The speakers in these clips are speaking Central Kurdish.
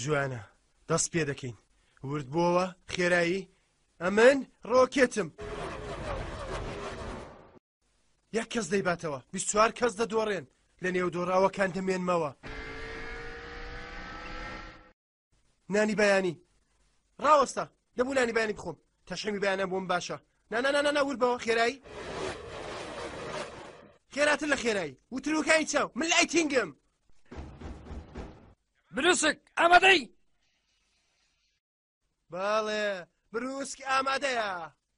جوانە دەست پێ دەکەین ورد بووەوە خێرایی ئەمن ڕۆکێتم یەک کەس دەیباتەوە بیچوار کەس دەدۆڕێن لە نێو دۆڕاوەکان دەمێنمەوە. نانی بەیانی ڕاوەستا دەبوو نانی بەیانی بخۆم تەشەمی بەیانە بۆم باشە نانانانە وربەوە خێرایی خێراتر لە خێرایی وتروەکانی چاو من لای تینگم بروسک ئامادەی باڵێ بروسک ئامادەیە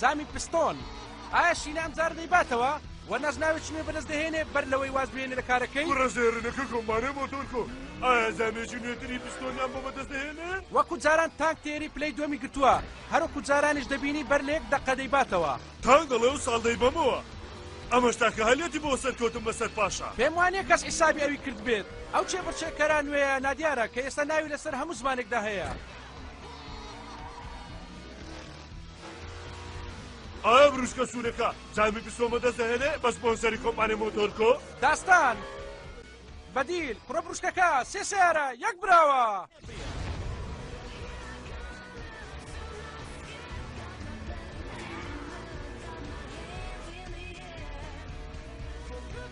تامی پستۆن ئایا شینە ئەم جارە دەیباتەوە و نازناوێکی نوێ بەدەست دەهێنێ بەر لەوەی واز بێنێ لە کارەکەی کوڕە زێرنەکە کۆمبانێ مۆتۆر کۆ ئایا زامێکی نوێتری پستۆنیان بۆ بەدەست دەهێنێ وەکو جاران تانک تێری پلەی دووەمی گرتووە هەروەکو جارانیش دەبینی بەر لە یەک دەقە دەیباتەوە تانک دەڵێ ئەو ساڵ دەیبەمەوە ئەمەش تاکە هەلێتی بۆ سەرکەوتن بەسەر پاشا پێم وانیە کەس حیسابی ئەوی کردبێت ئەو کێبڕچێکەرە نوێیە نادیارە کە ئێستا ناوی لەسەر هەموو زمانێکدا هەیە ئایا بروشکە سوورەکە جامی بسۆمە دەست دەهێنێ بە سپۆنسەری کۆمپانیای مۆتۆرکۆ داستان بەدیل کوڕە بروشکەکە سێ سیارە یەک براوە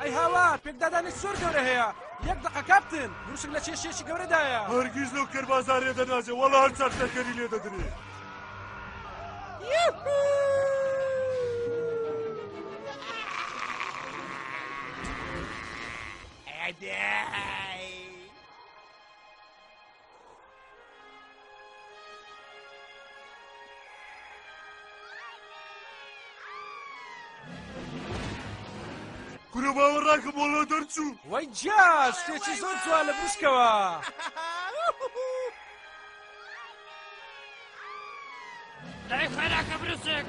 ئەی هاوا پێکدادانی سۆر گەورە هەیە یەک دقە کاپتن گوشک لە کێشێکی گەورەدایە هەرگیز لەو کەربازارێ دەنازێ وەڵا هەر چارتەکەری لێ دەدرێ Yeah. کورە باوە ڕاکە بۆڵۆ دەرچوو وەی جیا شتێکی زۆر جووا لە بشکەوە. دای خێراکە برسێک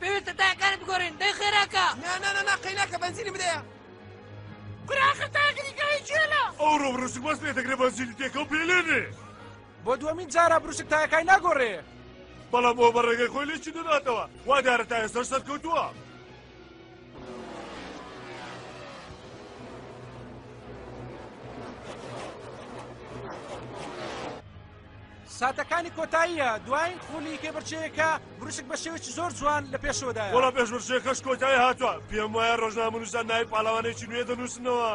پێویستە تاکان بگۆڕین دەی خێراکە نانانە قەیناکە بەنزینی بدەیە قراخە تاگریگای جێلە ئەو ڕۆ ڕسک بەس لێ دەگرێ بەنزینی تێکەو پێلێنێ بۆ دووەمین جارە بروسک تایەکای ناگۆڕێ بەڵام بۆ بە ڕێگەی خۆی لێکی دەداتەوە وا دیارە تا ئێستا سەرکەوتووە ساتەکانی کۆتاییە دوایین خولی کێبرچەیەکە بروشک بە شێوێکی زۆر جوان لە پێشەوەدا وڵە پێشبرشێکەش کۆتای هاتووە پێم وایە ڕۆژنامونوسان نای پاڵەوانێکی نوێ دەنووسنەوە.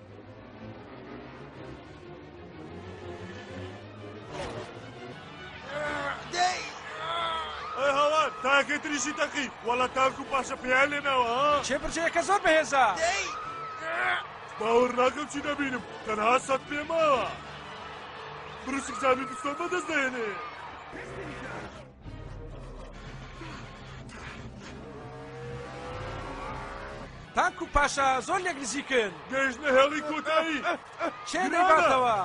تاکەی تریشی تەقی وەڵە تاک و پاشە پێیان لێناوە چێ برجەیەکە زۆر بەهێزە باوەڕ ناکەم چی دەبینم تەنها سەد پێماوە بروسک زامی بستۆ بەدەست دێنێ تاک و پاشا زۆر لێک نزیکن گەیشتە هێڵی کۆتایی چێ دەباتەوە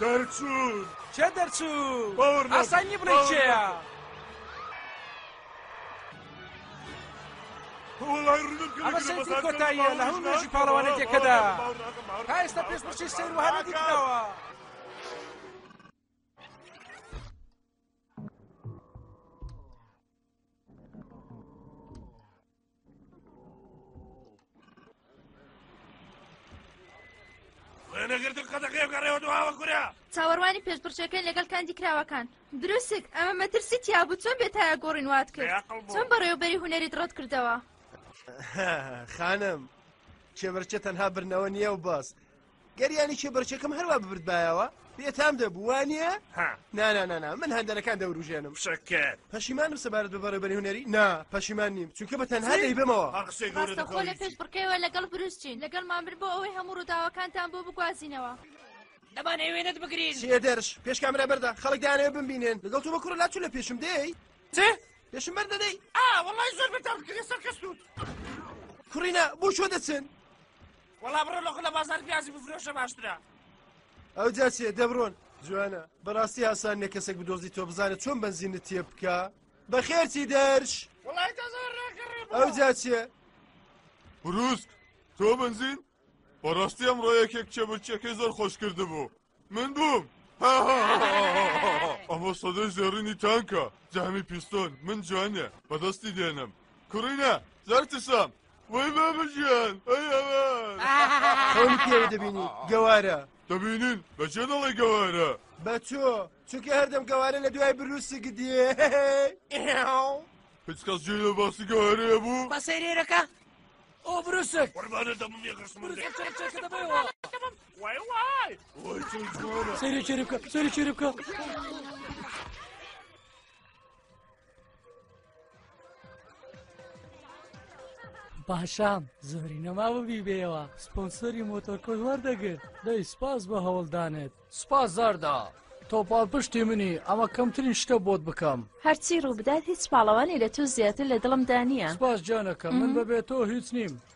دەرچوون چێ دەرچوو باوەڕ ناکەم، ئاسانی بڵێ باوەڕ چێە ناکەم. وەڵای ڕوونم کردی ئەمە کە سەیری بەزار کۆتاییە کردم، لە هەموو باوەڕ نوێژی ناکەم، پاڵەوانێتیەکەدا. باوەڕ ناکەم، باوەڕ تا ناکەم، ئێستا باوەڕ پێشبڕکێی ناکەم. سەیر وەها نەدیتراوە وێنەگرتن قەدەقێ بگەڕێەوە دواوە کورە چاوەڕوانی پێشبڕچەکەی لەگەڵ کاندی کراوەکان دروسک ئەمە مەترسی تیابوو چۆن بێتایە گۆڕین وات کرد چۆن بەڕێوبەری هوەری دڕەت کردەوە خانم کێبرچە تەنها برنەوە نییە و بەس گەر یانی کێبەرکێکم هەروا ببردبایەوە بێتام دەبوو وانە؟ ها نانانانا من هەندەرەکان دەوروژێنم شکر پەشیمانم سەبارەت بە بەڕێبەری هونەری نا پەشیمان نیم چونکە بە تەنها دەی بمەوە هەر قسەی گەورە بەستە خۆ لە دەکەویت پێش بڕکەوە لەگەڵ بروسچین لەگەڵ مامر بۆ ئەوەی هەموو ڕووداوەکانتان بۆ بگوازینەوە دەمانەوێ وێنەت بگرین چیە دەرش پێش کامرا بەردا خەڵک دانێ بمبینێن لەگەڵ تۆ بە کوڕە لاچو لە پێشم دێی چ؟ پێشم بەر دەدەی ئا وەڵای زۆر بەتاڵ کرێ سەر کەسووت کوڕینا بۆ چۆ دەچن وەڵا بڕۆ لە خولە بازار پیازی بفرۆشە باشترە ئەو جاچێ دەبڕۆن جوانە بەڕاستی ئاسان نیە کەسێک بدۆزی تۆ بزانە چۆن بەنزینت تێ بکە بەخێرتی دەرش وڵای تازە ڕێکڕێ ئەو جاچێ بروسک تۆ بنزین بەڕاستی ئەم ڕۆیەکێک چێبرچەکەی زۆر خۆش کردبوو من بووم ئەمە سەدەی زێڕینی تانکە جامی پیستۆن من جوانە بەدەستی دێنم کوڕینە زەرتسام وەی بابژیان ئەوکێ دەبینی گەوارە دەبینین بەجێ دەڵێ گەوارە بە تۆ چونکە هەردەم گەوارە لە دوای بروسک دیێ هیچ کەس جێ لە باسی گەوارەیە بوو بە سەیرێرەکە ئەو بروسک قوربانە دەمێ گەشتم وای وای وای چەند جوانە سەیری چێری بکە سەیری چێری بکە پاشام زۆری نەماوە بیبێەوە سپۆنسەری مۆتۆرکۆز وەردەگرت دەی سپاس بە هەوڵدانێت سپاس زاردا تۆپال پشتی منی ئەمە کەمترین شتە بۆت بکەم هەرچی ڕووبدات هیچ پاڵەوانی لە تۆ زیاتر لە دڵمدا نییە سپاس جانەکە من بەبێت تۆ هیچ نیم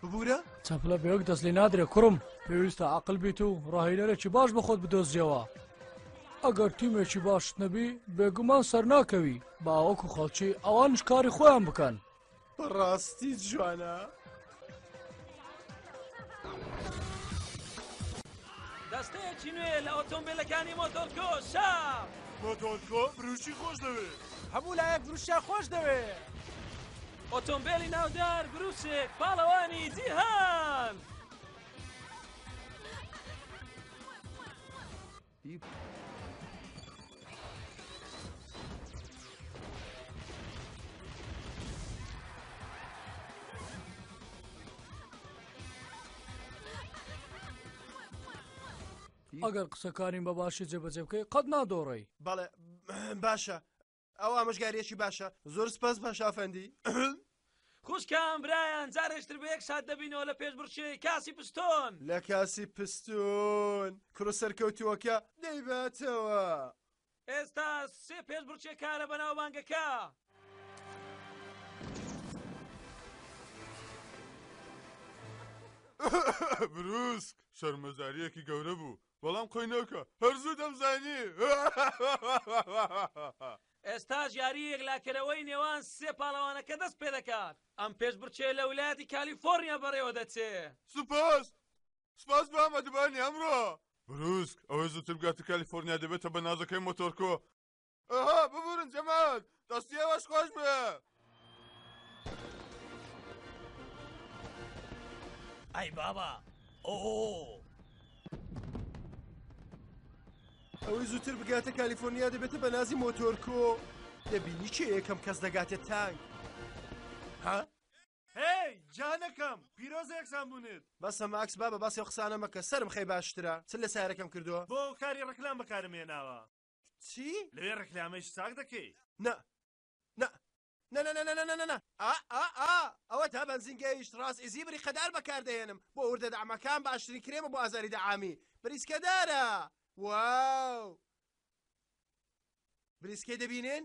ببورە چەپلە بەیەک دەست لێ نادرێ کوڕم پێویستە عقل بیت و ڕاهینەرێکی باش بە خۆت بدۆزیەوە ئەگەر تیمێکی باشت نەبی بێگومان سەرناکەوی باوەکو خەڵکی ئەوانش کاری خۆیان بکەن بەڕاستی جوانە دەستەیەکی نوێ لە ئۆتۆمبیلەکانی مۆتۆلکۆ شا مۆتۆلکۆ بروشی خۆش دەوێت هەموو لایەک بروشیا خۆش دەوێت ئۆتۆمبێلی ناودار بروسک پاڵەوانی جیهان! ئەگەر قسەکانیم بە باشی جێبەجێ بکەی قەت نادۆڕی بەڵێ باشە ئەو ئامۆژگاریەکی باشە زۆر سپاس پاشا ئەفەندی خوشکان برایان جارێشتر بە یەک شاد دەبینەوە لە پێش بڕشێ کاسی پشتۆن لە کاسی پستون کوڕە سەرکەوتووەکە دەیباتەوە ئێستا سێ پێش بڕچێ کارە بەناو بانگەکە بروسک شەرمەزاریەکی گەورە بوو بەڵام قۆینەکە هەر زوو دەمزانی. ئێستاش یاری یەکلاکەرەوەی نێوان سێ پاڵەوانەکە دەست پێدەکات، ئەم پێشبڕکێ لە ولایەتی کالیفۆرنیا بەڕێوەدەچێ. سوپاس سوپاس بۆ ئامادەبانی ئەمڕۆ. بروسک، ئەوەی زووتر بگاتە کالیفۆرنیا دەبێتە بەنازەکەی مۆتۆرکۆ. ئەها ببورن جەمال دەستی ئێوەش خۆش بێ ئەی بابا ئۆ ئەوەی زووتر بگاتە کالیفۆرنیا دەبێتە بە نازی مۆتۆرکۆ دەبینی چێ یەکەم کەس دەگاتێت تانگ ها؟ هەی جانەکەم پیرۆزە یەکسان بوونێت بەسە ماکس با بە باسی قسانە مەکە سرم خەی باشترە چ لە سارەکەم کردووە بۆ کاری ڕکلام بەکارم هێناوە چی؟ لەوێ ڕێکلامەی شتاک دەکەی؟ نا نا نا نا نا نا نا نا ئا ئا ئا ئەوە تا بەنزین گەیشت ڕاست ئیزی بریقەدار بەکاردەهێنم بۆ وردە دەعمەکان باشترین کرێمە بۆ ئازاری دەعامی بریسکەدارە واو بریسکەی دەبینێن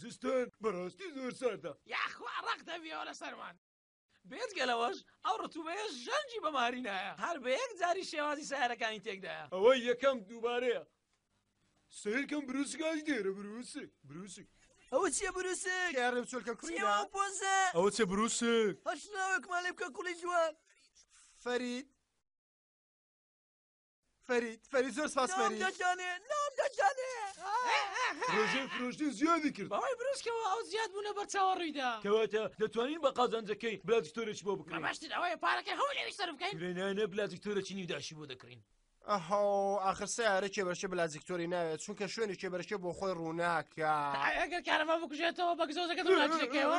زستان بەڕاستی زۆر ساردە. یاخوا ڕەق دەبیەوە لەسەرمان. بێجگە لەوەش ئەو ڕتوبەیە ژەنگی بە ماری نایە هەر بە یەک جاری شێوازی سەیارەکانی تێکدایە. ئەوەی یەکەم دووبارەیە سەیرکەم بروسکاش دێرە بروسک بروسک. ئەوە چیە بروسک کێڕێ و چۆلکە کوڕی چیەوە ئەو پۆزە ئەوە چیە بروسک هەر شلاوێکمان لێ بکە کوڵی جوان. فەرید. فەرید فەرید زۆر سپاس فەرید دەشانێ نام دەشانێ ڕژێ فرۆشتن زیادی کرد بەوەی بروشکەوە ئەو زیاد بوونە بەرچاوە ڕوویدا کەواتە دەتوانین بە قازانجەکەی بلا دکتۆرێک بۆ بکڕین باشتر ئەوەیە پارەکە هەموو لەوی سەر بکەین گرێنانە بلا دکتۆرەکی نیوداشی بۆ دەکڕین ئەها ئاخر سیارە کێبەرشە بلا دکتۆری ناوێت چونکە شوێنی کێبەرشە بۆ خۆی ڕووناکە ئەگەر کارەبا بکوژێتەوە بە گزۆزەکە دەکەوە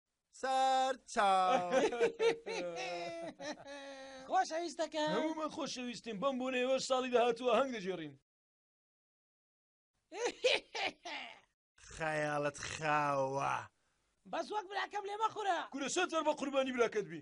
سەر چاو خۆشەویستەکە هەموومان خۆشەویستیم بەم بۆنەوە ساڵی داهاتووە هەنگ دەجێڕین خەیاڵت خاوە بەس وەک براکەم لێمە خورە کورە سەر بە قوربانی براکەت بی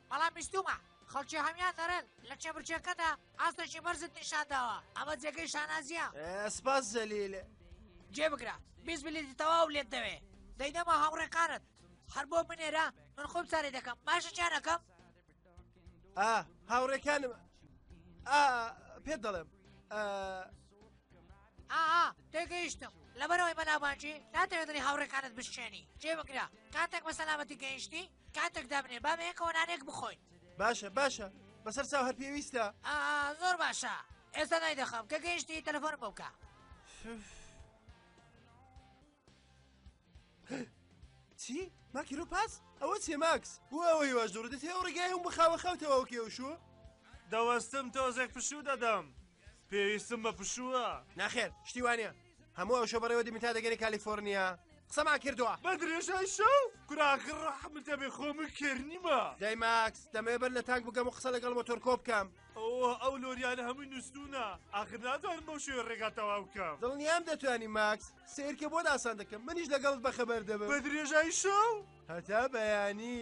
بەڵام بیستوومە خەڵکی هەموان دەرێن لە چێبرچێکەدا ئاستێکی بەرزت نیشان داوە ئەمە جێگەی شانازیە سپاس زەلیل جێ بگرە بیست بلیتی تەواو لێت دەوێ دەیدەمە هاوڕێکانت هەر بۆ منێرە من خۆم سارێ دەکەم باشە چیانەکەم ئا هاوڕێکانم ئا پێ دەڵێم ئا تێگەیشتم لەبەرەوەی بەناوانجی ناتەوێتنی هاوڕێکانت بشێنی جێ بگرە کاتێک بە سەلامەتی گەیشتی کاتێک دابنێ با بەیەکەوە نانێک بخۆین. باشە باشە بەسەر چاو هەر پێویستە ئا زۆر باشە ئێستا نای دەخەم کە گەیشتی تەلەفۆن بۆ بکە چی ماکیرۆ پاس ئەوە چێ ماکس بۆ ئەوەی واش دوڕدە تێوە ڕێگای هەم بخاوە خەوتەوە کێوشوە دەوەستم تۆزێک پشوو دەدەم پێویستم بە پشووە ناخێر شتی وانە هەموو ئەوشە بەڕێوە دیمیتا دەگەری کالیفۆرنیا قسەما کردووە بە درێژای شەو کوراخڕ حمتە بێ خۆمە کێرنیمە دای ماکس دەمێ بەر لە تاک بگەم و قسە لەگەڵ مۆتۆر کۆ بکەم ئەوە ئەو لۆریانە هەمووی نووسونە ئاخر نازانم بەو شێ ڕێگا تەواو بکەم دڵنیام دەتوانی ماکس سیرکە بۆ داسان دەکەم منیش لەگەڵت بەخەبەر دەبم بە درێژای شەو هەتا بەیانی.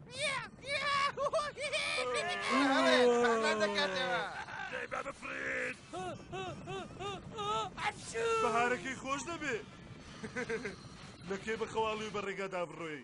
بەهارەکەی خۆش دەبێ لەکێ بە خەواڵی و بە ڕێگادا بڕۆی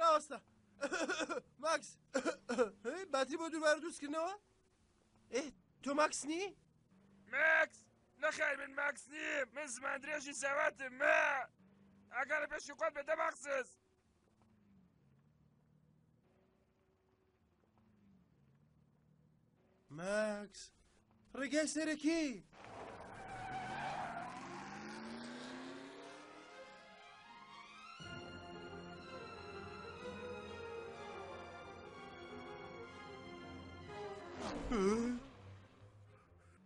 ڕاستە ماکس باتری بۆ دووبارە دروستکردنەوە ئێ تۆ ماکس نی؟ ماکس نەخای من ماکس نی من زمان درێژی زاواتم ما ئاگارە پێشی خۆت بێ دەماقسس ماکس ڕێگای سەرەکی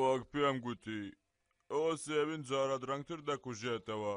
وەک پێم گوتی ئەوە سێوین جارە درەنگتر دەکوژێتەوە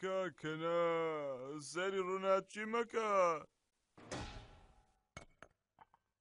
کاکەنا سەری ڕووناچی مەکە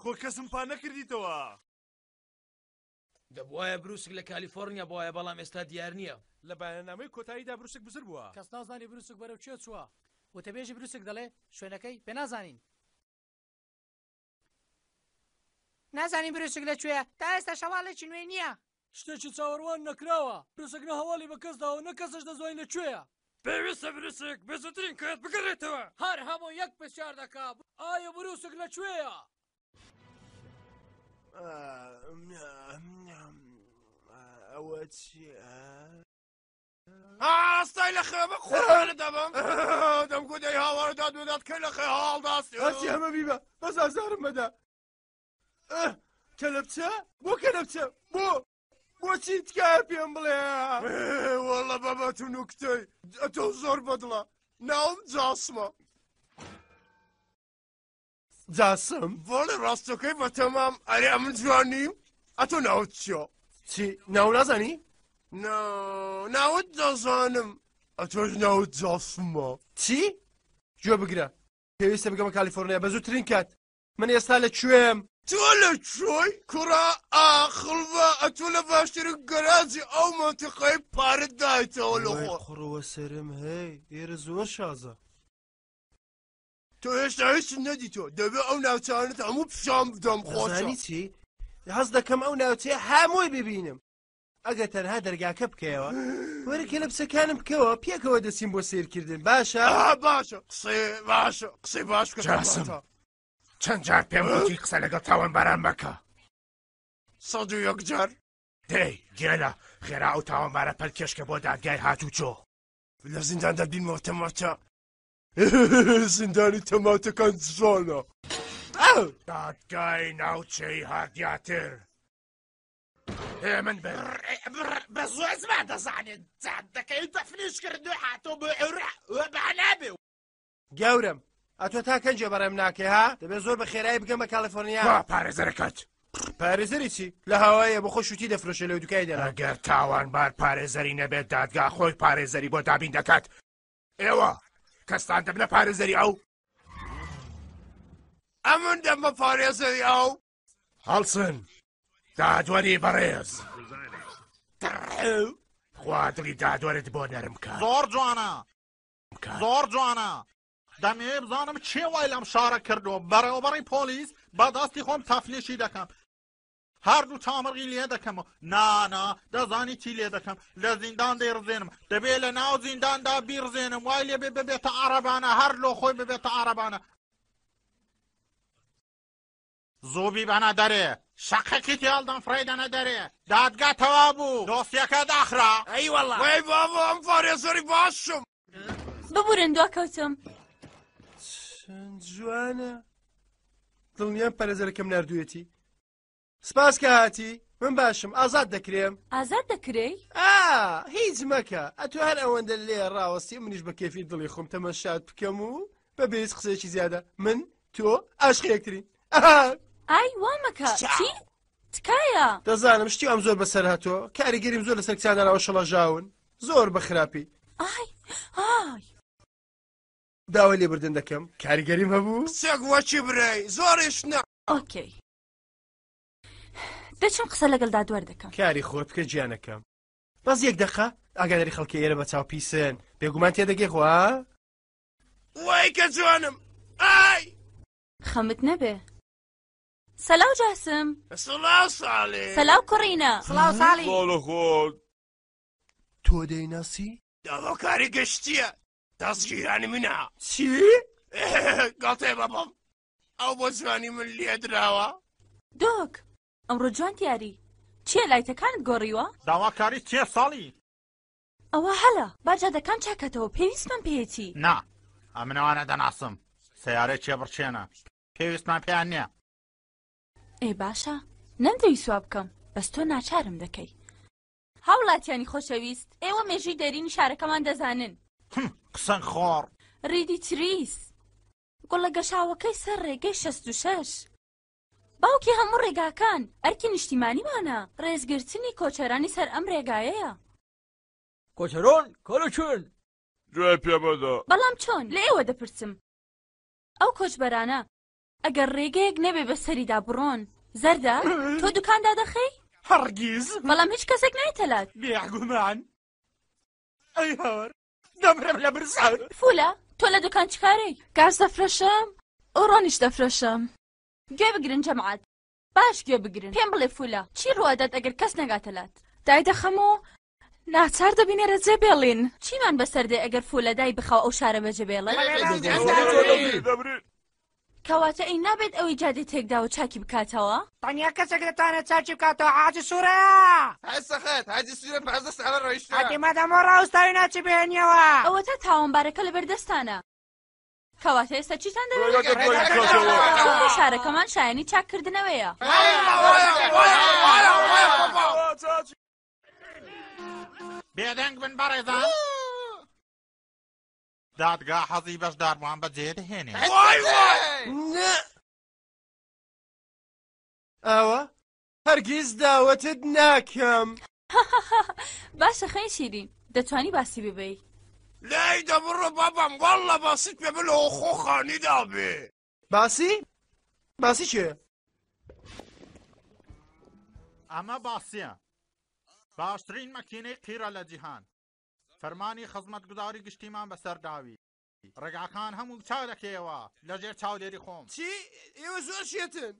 خۆ کەسم پان نەکردیتەوە. دەبوایە بروسک لە کالیفۆرنیا بوایە بەڵام ئێستا دیار نیە. لە بەیاننامەی کۆتاییدا بروسک بزر بووە. کەس نازانی بروسک بەرەو کوێ چووە. وتەبێژی بروسک دەڵێ شوێنەکەی پێ نازانین. نازانین بروسک لە کوێیە. تا ئێستاش هەواڵێکی نوێی نییە. شتێکی چاوەڕوان نەکراوە پرسک نە هەواڵی بە کەس داوە نە کەسش دەزانین لە کوێیە پێویستە بروسک بە زووترین کات بگەڕێتەوە هەر هەموو یەک پرسیار دەکا ئایا بروسک لە کوێیە؟ ئەوە چیە؟ ئاستای لە خێ بە قوڕانە دەبم دەمگو دەی هاواردا دوێدات کە لە خێ هاڵداست هەستی هەمە بیبە بەس ئازارم بەدا کەلەبچە بۆ کەلەبچە بۆ بۆچی تکایە پێم بڵێ وەڵە بەبەت و نوکتەی ئەتۆ زۆر بەدڵە ناوم جاسمە جاسم بۆڵێ ڕاستەکەی بە تەمام ئەرێ ئەمن جوان نیم ئەتۆ ناوت چیۆ چی ناو نازانی ناوت دەزانم ئەتۆش ناوت جاسمە چی؟ گوێ بگرە پێویستە بگەمە کالیفۆرنیا بە زووترین کات من ئێستا لە کوێم؟ تۆ لە کوێی کوڕە ئاخڵە ئەتۆ لە باشترین گەراجی ئەو مەنتقەی پارت دایتەوە لە خۆ قڕەوە سرم هەی ئێرە زۆر شازە تۆ هێشتا هیچ نەدی تۆ دەبێ ئەو ناوچانت هەموو پیشان بدەم خۆزانی چی؟ هەز دەکەم ئەو ناوچەیە هەمووی ببینم ئەگەر تەنها دەرگاکە بکەیەوە وەرە کەلەبسەکانم بکەوە پێکەوە دەچین بۆ سیرکردن باشە ئا باشە قسەی باشە قسەی باش بکە جاسم. کەواتە. چەند جار پێم وتی قسە لەگەڵ تاوان باران مەکە سەد و یەک جار دەی گێلە خێرا ئەو تاوانبارە پەلکێشکە بۆ دادگای هاتوچۆ لە زیندان دەبینمەوە تەماتە زیندانی تەماتەکان زۆنە دادگای ناوچەی هادیاتر ئێ من بە بە زۆر زمان دەزانێت جان دەکەی تەفنیش کردو هاتۆ بۆ ئەورا وە بەنابێ گەورم ئەتۆ تا کەنجێ بەڕێم ناکەی ها دەبێت زۆر بە خێرایی بگەمە کالیفۆرنیا وا پارێزەرەکەت پارێزەری چی لە هاوایە بۆ خۆ شوتی دەفرۆشە لەو دوکای دەرا ئەگەر تاوانبار پارێزەری نەبێت دادگا خۆی پارێزەری بۆ دابین دەکات ئێوە کەستان دەبنە پارێزەری ئەو ئەمن دەمە پارێزەری ئەو هەڵسن دادوەری بەڕێز خواتری دادوەرت بۆ نەرم بکە زۆر جوانە زۆر جوانە دەمێ بزانم چێ وای لەم شارە کردووە بەڕێوەبەڕی پۆلیس بەدەستی خۆم تەفلیشی دەکەم هەردوو تامەڕی لێ دەکەم و نانا دەزانی چی لێ دەکەم لە زیندان دەیڕزێنم دەبێ لە ناو زینداندا بیڕزێنم وای لێ بێ ببێتە عربانە هەر لۆ خۆی ببێتە عربانە زووبی بەنە دەرێ شەقەکی تێڵدەم فڕێ دەنە دەرێ دادگا تەوا بوو دۆسیەکە داخرا ئەی وەڵا وەی بابۆ ئەم فارێزەری باشم ببورن دوا کەوتم جوانە دڵنیان پەرێزەرەکەم نردوێتی سپاس کە هاتی من باشم ئازاد دەکرێم ئازاد دەکرێی هیچ مەکە ئەتو هەر ئەوەندە لێ ڕاوەستی منیش بە کێفی دڵی خۆم تەمەشات بکەم و بە بێز قسەیەکی زیادە من تۆ ئاشقی یەکترین ئای وا مەکە چی؟ تکایە دەزانم شتی ئەم زۆر بەسەر هاتۆ کاریگەریم زۆر لەسەر کچانەراوە شەڵەژاون زۆر بە خراپی ئای ئای داوای لێبردن دەکەم کاریگەریم هەبوو سێک وەچی برای زۆریش نە ئۆکەی دەچم قسە لەگەڵدا دوەر دەکەم کاری خۆت بکە گیانەکەم بەس یەک دەقە ئاگاداری خەڵکی ئێرە بە چاو پیسن بێگومان تێدەگەی خوا وای کە جوانم ئای خەمت نەبێ سەلاو جاسم سڵاو ساڵێ سەلاو کوڕینە سڵاو ساڵی ساڵە خۆت تۆ دەیناسی؟ داواکاری گەشتیە دەستگیرانی منە چی؟ گڵتێ بەبم ئەو بۆ جوانی من لێ دراوە دۆک ئەمڕۆ جوان دیاری چییە لایتەکانت گۆڕیوە؟ داواکاری چیە ساڵی؟ ئەوە هەلە با جادەکان چاکەتەوە پێویستمان پێێتی نا ئەمنەوانە دەناسم سیارەی چێبڕچێنە پێویستمان پێیان نییە ئێ باشە نەمدەوی سوا بکەم بەس تۆ ناچارم دەکەی هاوڵاتیانی خۆشەویست ئێوە مێژووی دەرینی شارەکەمان دەزانن قسەن خۆڕ ریدی تریس گوڵە گەشاوەکەی سەر ڕێگەی شەست و شەش باوکی هەموو ڕێگاکان، ئەرکی نیشتیمانیمانە، ڕێزگرتنی کۆچەرانی سەر ئەم ڕێگایەیە. کۆچەران کەلە کێن؟ گوێ پێ مەدە! بەڵام چۆن؟ لە ئێوە دەپرسم. ئەو کۆچبەرانە ئەگەر ڕێگەیەک نەبێ بە سەریدا بڕۆن، زەردە؟ تۆ دوکان دادەخەی؟ هەڕگیز! بەڵام هیچ کەسێک نایتەلات. بێگومان! ئەی هەوەر! دەمرم لە برسان فولە تۆ لە دوکان چکارەی گاز دەفرەشم ئەو ڕۆنیش دەفرەشم گوێ بگرن جەمعات باش گوێ بگرن پێم بڵێ فولە چی ڕوادات ئەگەر کەس نەگاتەلات دای دەخەم و ناچار دەبینێرە جێ بێڵین چیمان بەسەردێ ئەگەر فولە دای بخەوە ئەو شارە بەجێ بێڵێ کەواتە ئەی نابێت ئەوی جادەی تێکداوە چاکی بکاتەوە؟ تەنیا کەسێک لەتانە چاکی بکاتەوە حاجی سوورە هەسەخەت حاجی سوورە پازدە ساڵە ڕۆیشتووە حاجی مادەمۆ ڕاوستاوی ناچی بهێنیەوە ئەوەتا تاوانبارەکە لەبەر دەستانە کەواتە ئێستا چیتان دەوێت چونکە شارەکەمان شایانی چاککردنەوەیە بێدەنگ بن بەڕێزان دادگا حەزی بەشداربوان بە جێ دەهێنێ وای وای ئاوە هەرگیز داوەتت ناکەم باشە خەی شیرین دەتوانی باسی ببەی لای دەبڕە بابم واڵە باست پێ بلۆ خۆخانی دابێ باسی باسی چێ ئەمە باسیە باشترین مەکینەی قیرە لە جیهان فەرمانی خزمەتگوزاری گشتیمان بەسەر داوی ڕێگاکان هەموو چارەکەیەوە لەژێر چاودێری خۆم چی ئێوە زۆر شێتن.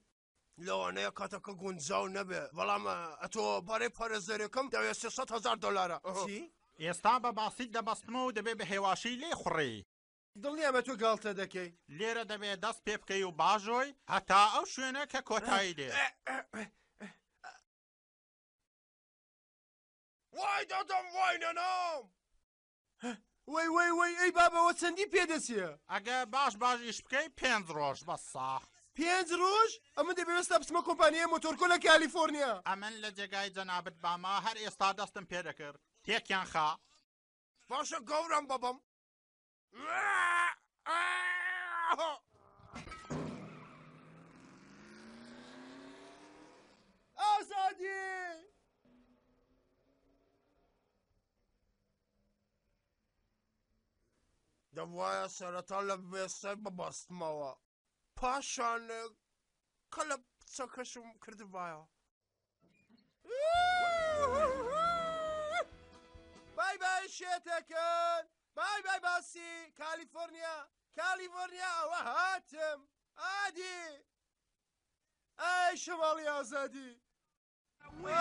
لەوانەیە کاتەکە گونجاو نەبێت، بەڵام ئەتۆ بەڕێ پارێزەرەکەم دەوێت سێ سەد هەزار دۆلارە. چی؟ ئێستا بە باسیت دەبەستمەوە و دەبێ بە هێواشی لێی خوڕی. دڵنیام ئەتۆ گاڵتە دەکەی. لێرە دەبێ دەست پێ بکەی و باژۆی هەتا ئەو شوێنە کە کۆتایی دێ. وای دەدەم وای نەنام وەی وەی وەی ئەی بابەوە چەندی پێدەچێ ئەگە باش باش ئیش بکەی پێنج ڕۆژ بە ساح پێنج ڕۆژ ئەمە دەبێستا بچمە کۆمپانیای مۆتۆرکۆ لە کالیفۆرنیا ئەمن لە جێگای جەنابەت باما هەر ئێستا دەستم پێ دەکرد تێکیان خا باشە گەورم بەبم دەبواە سەرەتا لە بێسەر ببەستمەوە پاشان کەلە چەکەشم کردبایە بای بای شێتەکەن بای بای باسی کالیفۆرنیا کالیفۆرنیا ئەوە هاتم ئادی ئای شەواڵی ئازادی وە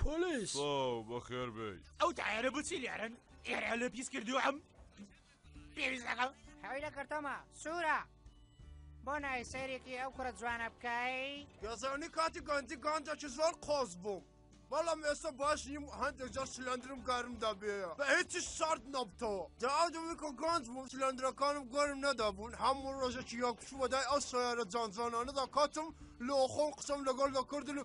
پۆلیس سڵاو بەخێر بێی ئەو تایەرە بچی لێرن ئێرە لە پیس کردو ئەم پێویست ئەقەڵ حەویلە کردەمە سوورە بۆ نای سەیرێکی ئەو کوڕە جوانە بکەی دەزانی کاتی گەنجی گەنجێکی زۆر قۆز بووم بەڵام ئێستا باش نیم هەندێک جار سلندرم گەرم دەبێە بە هیچی سارد نەبتەوە دا ئەو دەویکە گەنج بووم سلندرەکانم گەرم نەدەبوون هەموو ڕۆژێکی یاکوش بەدای ئەو سیارە جانجانانەدا کاتم لۆخۆم قسەم لەگەڵ دەکردن و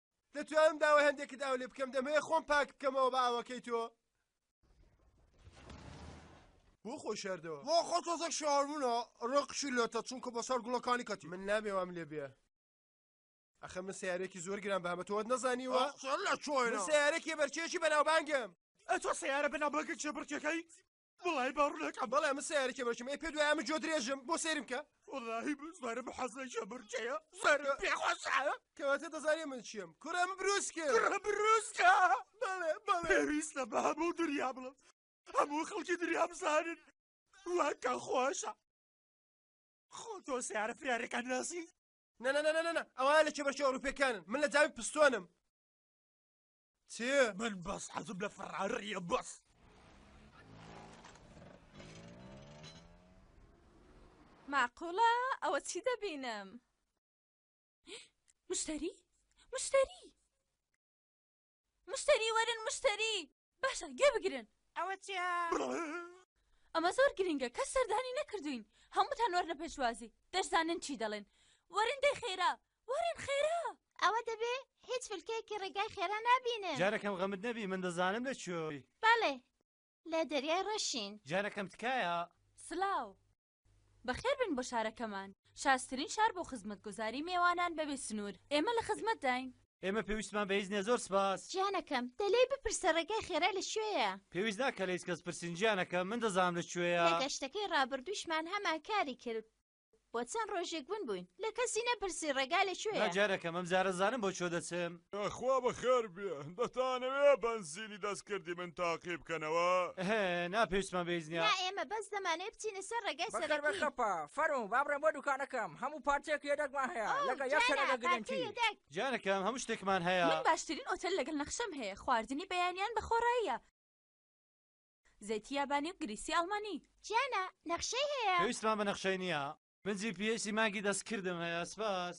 دەتوانم داوای هەندێکت ئاو لێ بکەم دەمەوێت خۆم پاک بکەمەوە بە ئاوەکەی تۆ بۆ خۆ شاردەوە بۆ خۆ تۆزە شارمونە ڕقشی لێتە چونکە بەسەر گوڵەکانی کەتی من نابێ وام لێ بێ ئەخە من سیارێکی زۆر گران بامە تۆت نەزانیوە لە چۆن سیارێکی بەرچێکی بەناوبانگم ئە تۆ سیارە بەناوبانگە چێ بڕکێکەی وڵی باڕونەکە بەڵێ من سیارێکە بەشم ئەی پێ دوای ئەمە جۆ درێژم بۆ سێرم کە وڵی بزمارە بە حەزێکە برجەیە زارە پێخۆشایە کەواتە دەزانێ من چیم کورم بروسکە بروسکە بەڵێ بەڵێ پێویستە بە هەموو دریا بڵم هەموو خەڵکی دریا بزانن واکە خۆشە خۆ تۆ سیارە فرارەکان ناسی نەنەنەنەنە ئەوە لە چێ بەشە ئەوروپەکانن من لە جاوی پستۆنم چێ من بەس حەزم لە فەرڕیە بەس معقولە ئەوە چی دەبینم مشتری مشتری مشتری وەرن مشتری باشە گوێ بگرن ئەوە چی ئەمە زۆر گرنگە کەس سەردانی نەکردوین هەمووتان وەرنە پێشوازی دەشزانن چی دەڵێن وەرن دەی خێرا وەرن خێرا ئەوە دەبێ هیچ فلکەیەکی ڕێگای خێرا نابینن جارەکەم غەمت نەبی من دەزانم لە چۆی بەڵێ لە دەریای ڕەشین جارەکەم تکایە سلاو بەخێر بن بۆ شارەکەمان شازترین شار بۆ خزمەتگوزاری مێوانان بەبێ سنوور ئێمە لە خزمەتداین ئێمە پێویستمان بە هیچ نیە زۆر سپاس گیانەکەم دە لێی بپرسە ڕێگای خێرا لە کوێیە پێویست ناکە لە هیچ کەس پرسین گیانەکە من دەزانم لە لە کوێیە گەشتەکەی ڕابردووشمان هەمان کاری کرد بۆ چەند ڕۆژێک بوون بووین لە کەسی نەپرسی ڕێگا لە کوێ جارەکەم ئەم جارە زانم بۆ چۆ دەچم خوا بە خێر بێ دەتانەوێ بەنزینی دەستکردی من تاقی بکەنەوە نا پێویستمان بە هیچ نیە نا ئێمە بەس دەمانەوێ بچینە سەر ڕێگای بەکەر بە سەرەکی خەپە فەرموو با بڕێم بۆ دوکانەکەم هەموو پارچەیەک یەدەگمان هەیە ئەو لەگە یەک جانا کەرەگە پارچە گرنتی یەدەگ جارەکەم هەموو شتێکمان هەیە من باشترین ئۆتەل لەگەڵ نەخشەم هەیە خواردنی بەیانیان بە خۆڕاییە زەیتی یابانی و گریسی ئەڵمانی. جیانە نەخشەی هەیە. پێویستمان بە نەخشەی نییە. من جی پی ئێسی ماکی دەستکردم هەیە سپاس.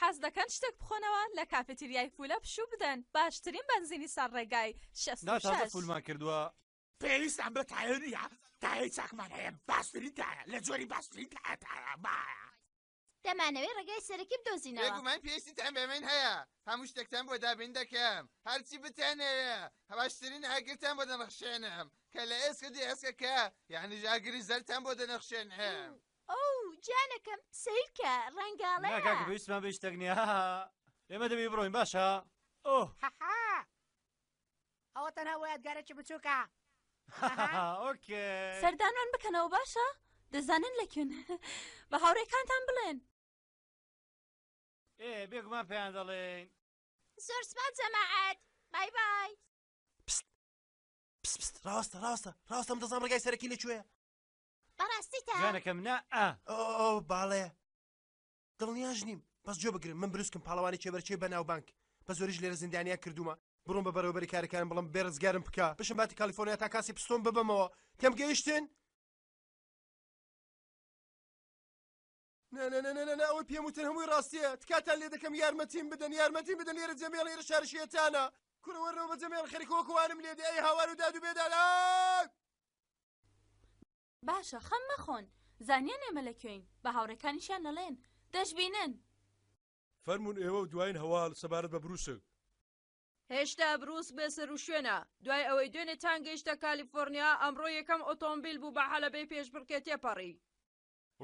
حەز دەکەن شتێک بخۆنەوە لە کافێتیریای فولە پشوو بدەن باشترین بەنزینی سەر ڕێگای شەست و نا تازە شەش. فولمان کردووە. پێویستمان بە تایە نییە تایەی چاکمان هەیە باشترین تایە لە جۆری باشترین تایە تایە بایە. دەمانەوەی ڕێگای سەرەکی بدۆزینەوە بێگومان پێویستیتان بە من هەیە هەموو شتێکتان بۆ دابین دەکەم هەرچی بتانەوێ هەواشترین ئاگرتان بۆ دەنەخشێنم کە لە ئێسکە دی ئێسکەکە یعنی ژاگری زەرتان بۆ دەنەخشێنم ئەو جانەکەم سیرکە ڕەنگاڵە کاکە پێویستمان بە شتێک نییە ئێمە دەبی بڕۆین باشە ئۆ ئەوە تەنها بۆ یادگارێکی بچووکە سەردانمان بکەنەوە باشە دەزانن لەکوێن بە هاوڕێکانتان بڵێن ئێ بێگومان پێیان دەڵێن زۆر سپاس جەماعەت بای بای ڕاستە ڕاستە ڕاستم دەزانام ڕێگای سەرەکی لەکوێ بەڕاستی تا جوانەکەم نا ئا باڵێ دڵنیاش نیم، بەس گوێ بگرن من بروسکم پاڵەوانی کێبەرکێی بەناوبانگ بە زۆریش لێرە زیندانیان کردوومە، بڕۆم بە بەڕێوەبەری کارەکانم بڵێم بێ ڕزگارم بکا بچم باتی کالیفۆرنیا تا کاسی پستۆم ببەمەوە، تێمگەیشتن؟ نانانانانا ئەوەی پێم وتن هەمووی ڕاستیە تکاتان لێ دەکەم یارمەتیم بدەن یارمەتی بدەن لێرە جەمێڵ لێرە شارشێتانە کورەوەەرەوە بە جەمێڵ خەریکۆکوانم لێ دێ هاوار و داد و بێدالا باشە خەم مەخۆن زانیان ئێمە لە کوێین بە هاوڕێکانیشیان نەڵێن دەشبینن. فەرموون ئێوە و دوایین هەواڵ سەبارەت بە بروسک. هێشتا بروسک بێ سەروشوێنە، دوای ئەوەی دوێنێ تان گەیشتە کالیفۆرنیا، ئەمڕۆ یەکەم ئۆتۆمبیل بوو بە حەلەبەی پێشبڕکێ تێپەڕی.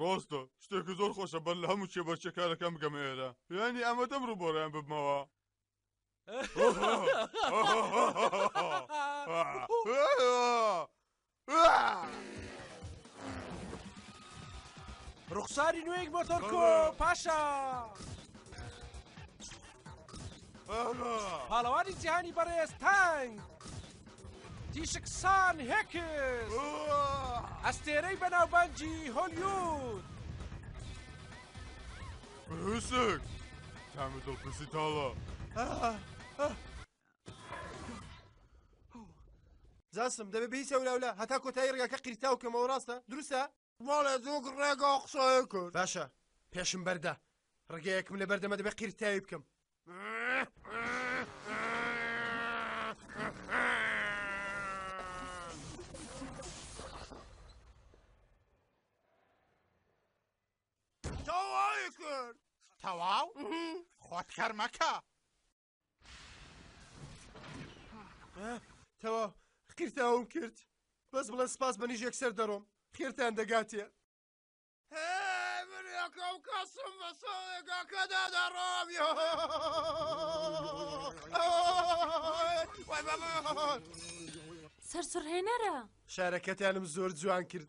ڕاستە، شتێکی زۆر خۆشە بەر لە هەموو کێبەرکێکارەکان بگەمە ئێرە، یانی ئامادەم ڕووبەڕوویان ببمەوە. ڕوخساری نوێیەک بۆ تۆرکۆ پاشا پاڵەوانی جیهانی بەڕێز تانگ تیشکسان هێکس ئەستێرەی بەناوبانجی هۆلیود پسک تامە دڵ پسی تاڵە جاسم دەبێ بهی سەولاولا هەتا کۆتایی ڕێگەکە قیرتا و کەمەوە ڕاستە دروستە واڵێ زۆک ڕێگا قسەیە کرد باشە پێشم بەردە ڕێگەیەکم لە بەردەمە دەبێ قیرتاوی بکەم تەوای کرد تەواو خۆت کەر مەکە تەوا قیرتاوم کرد بەس بڵێ سپاس بە نیژێک سەر دەڕۆم خێرتان دەگاتێ منەکەم کەسم بە ساڵێکەکەدا دەڕۆم سەرسڕهێنەرە شارەکەتانم زۆر جوان کرد.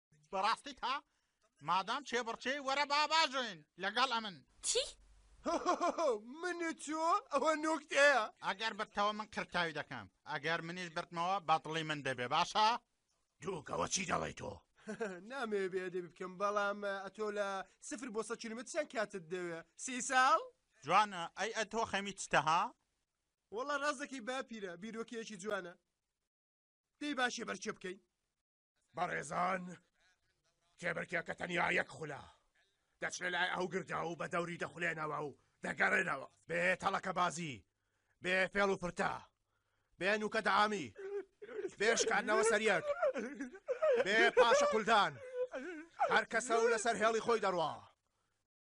بەڕاستی تا مادام چێبڕچێ وەرە با باژۆین لەگەڵ ئەمن چی؟ من و چۆ ئەوە نوکتەیە ئەگەر برتەوە من قرتاوی دەکەم ئەگەر منیش برتمەوە بەدڵی من دەبێ باشە؟ دووکەوە چی دەڵی تۆ؟ نامەوێ بێ دەبی بکەم بەڵام ئەتۆ لە سفر بۆ سە کیلومترسیان کاتت دەوێ سی ساڵ؟ جوانە ئەی ئەتۆ خەمی چتەها؟ وەڵا ڕاستەکەی باپیرە بیرۆکەیەکی جوانە دەی باشێ بەرچێ بکەین بەڕێزان کێبرکێکە تەنیا یەک خولە دەچێت لای ئەو گرگا و بە دەوری دەخولێنەوە و دەگەڕێنەوە بێ تەڵەکە بازی بێ فێڵ و فرتا بێ نوکە دامی بێشکانەوە سەریەک بێ پاشە قولدان هەر کەسە و لەسەر هێڵی خۆی دەڕوا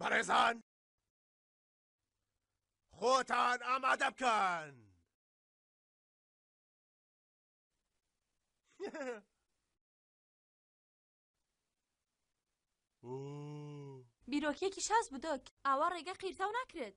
بەڕێزان خۆتان ئامادە بکەن بیرۆکێکی شاز بوو دۆک ئاوا ڕێگە قیرتاو ناکرێت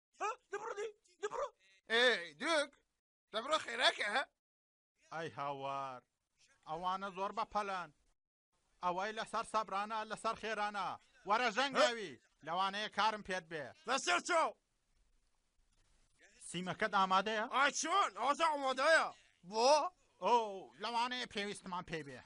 دک دەبڕۆ خێراکە ئای هاوار ئەوانە زۆر بە پەلەن ئەوەی لەسەر سەبرانە لەسەر خێرانە وەرە ژەنگاوی لەوانەیە کارم پێت بێ لەسەر چۆ سیمەکەت ئامادەیە ئاچۆن ئازا ئەوەدایە بۆ ئۆو لەوانەیە پێویستمان پێ بێ.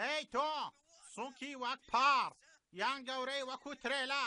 هەی تۆ سوکی وەک پاڕ یان گەورەی وەکو ترێلا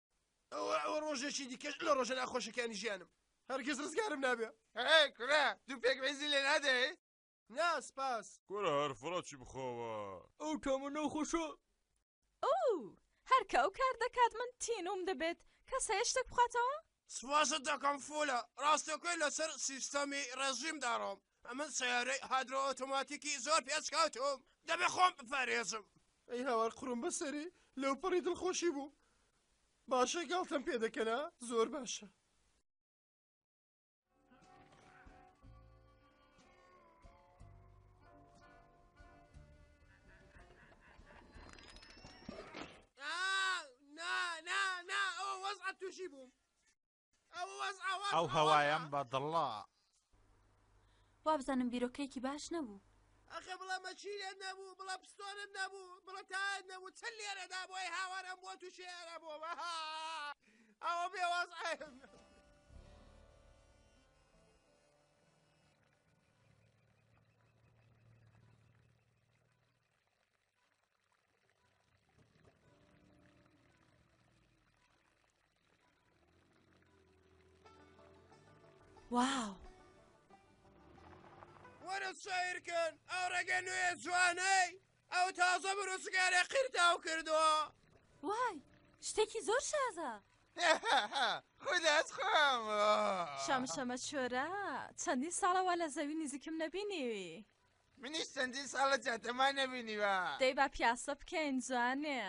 ئەوە ئەوە ڕۆژێکی دیکەش لە ڕۆژە ناخۆشەکانی ژیانم هەرگیز ڕزگارم نابێ کورە دوو پێک بەزی لێ نادێ ناسپاس کورە هەر فڕەچی بخۆوە ئەو کامە ناو خۆشە ئەو هەرکە ئەو کار دەکات من تینوم دەبێت کەس هەیە شتێک بخاتەوە سوازت دەکەم فۆلە ڕاستەکەی لەسەر سیستەمی ڕێژیم داڕۆم ئەمن سیارەی هادرۆ ئۆتۆماتیکی زۆر پێچکاوتوم دەبێ خۆم بپارێزم ئەی هاوار قڕم بەسەری لەو پەڕی دڵخۆشی بوو باشە گاڵتەم پێ دەکەنا زۆر باشە تووشی بووم ئەو هەوایەم بە دڵە وابزانم بیرۆکەیەکی باش نەبوو ئەخە بڵە مەچیرێن نەبوو بڵە پستۆرن نەبوو بڵە تا نەبوو چەند لێرەدا بۆی هاوارم بۆ تووشێرە بۆ بەها ئەوە بێواز ئەم. واو وەرە سیرکن ئەو ڕێگە نوێ جوانەی ئەو تازە بروسگارە قیرتاو کردووە وای شتێکی زۆر شازە خوداز خۆم شەمشەمە چۆرە چەندین ساڵەوە لە زەوی نزیکم نەبینیوی منیش چەندین ساڵە جاتەمان نەبینیوە. دەی با پیاسە بکەین جوانێ.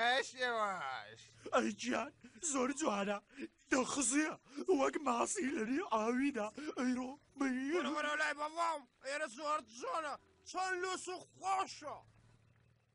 ئێش ئێوەش. ئەی گیان زۆر جوانە دەخزیە وەک ماسی لەری ئاویدا ئەیرۆ بەیرە وەرە لای بەڵام ئێرە زۆر جوانە چۆن لوس و خۆشە.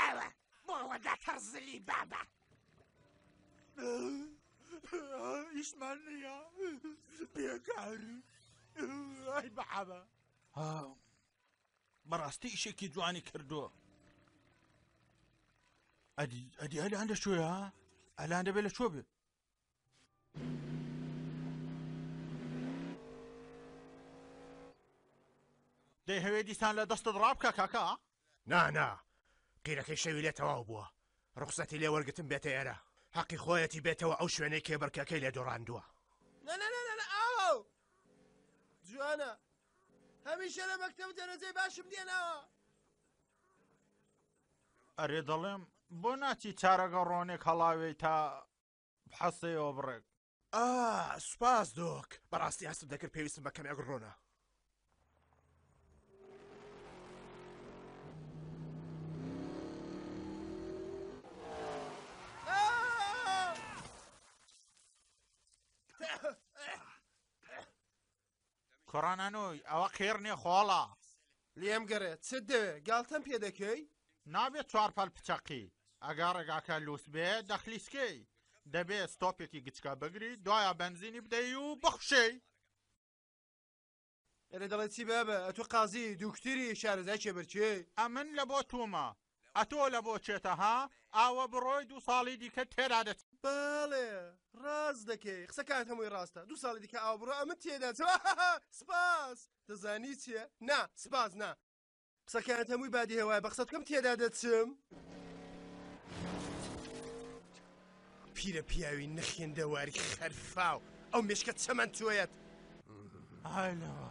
ئەوە بۆوە دەکەڕ زلی بابە ئیشمان نیە پێکاری ئەی بەعەبە بەڕاستی ئیشێکی جوانی کردووە ئەدی ئەدی ئەلان لە شوێە ئەلان دەبێت لە شۆ بێت دەیهەوێ دیسان لە دەستت ڕابکە کاکە؟ نا نا قیرەکەی شەوی لێ تەواو بووە ڕوخسەتی لێ وەرگتم بێتە ئێرە حەقی خۆیەتی بێتەوە ئەو شوێنەی کێبڕکەکەی لێ دۆڕاندووە ئاو جوانە هەمیشە لە مەکتەب دەرەجەی باشم دێناوە ئەرێ دەڵێم بۆ ناچی چارەگە ڕۆنێک هەڵاوێ تا حەسەیەوە بڕێک ئا سوپاس دۆک بەڕاستی هەستم دەکرد پێویستم بە کەمێک ڕۆنە کوڕانانۆی ئەوە قێڕ نیە خۆڵە لێم گەرێت چ دەوێ گاڵتەم پێ دەکەی؟ نابێت چوار پەل بچەقی ئەگا ڕێگاکە لوس بێ دەخلیسکەی دەبێ ستۆپێکی گچکە بگری دوایە بەنزینی بدەی و بەخشەی ئێرە دەڵێ چی بابە ئەتو قازی دوکتری شارەزای چێبەرچێ ئەمن لە بۆ تومە ئەتۆ لە بۆ چێتە ها ئاوە بڕۆی دوو ساڵی دیکە تێدا دەچ. بەڵێ ڕاست دەکەی قسە کات هەمووی ڕاستە دوو ساڵی دیکە ئاو بڕۆ ئەمە تێدا چوە سپاس دەزانی چیە نا سپاس نا قسەکەیان هەمووی بادی هێوای بە قسە بکەم تێدا دەچم پیرە پیاوی نەخێندەواری خەرفاو ئەو مشکە چەمەند توێت هایلەوە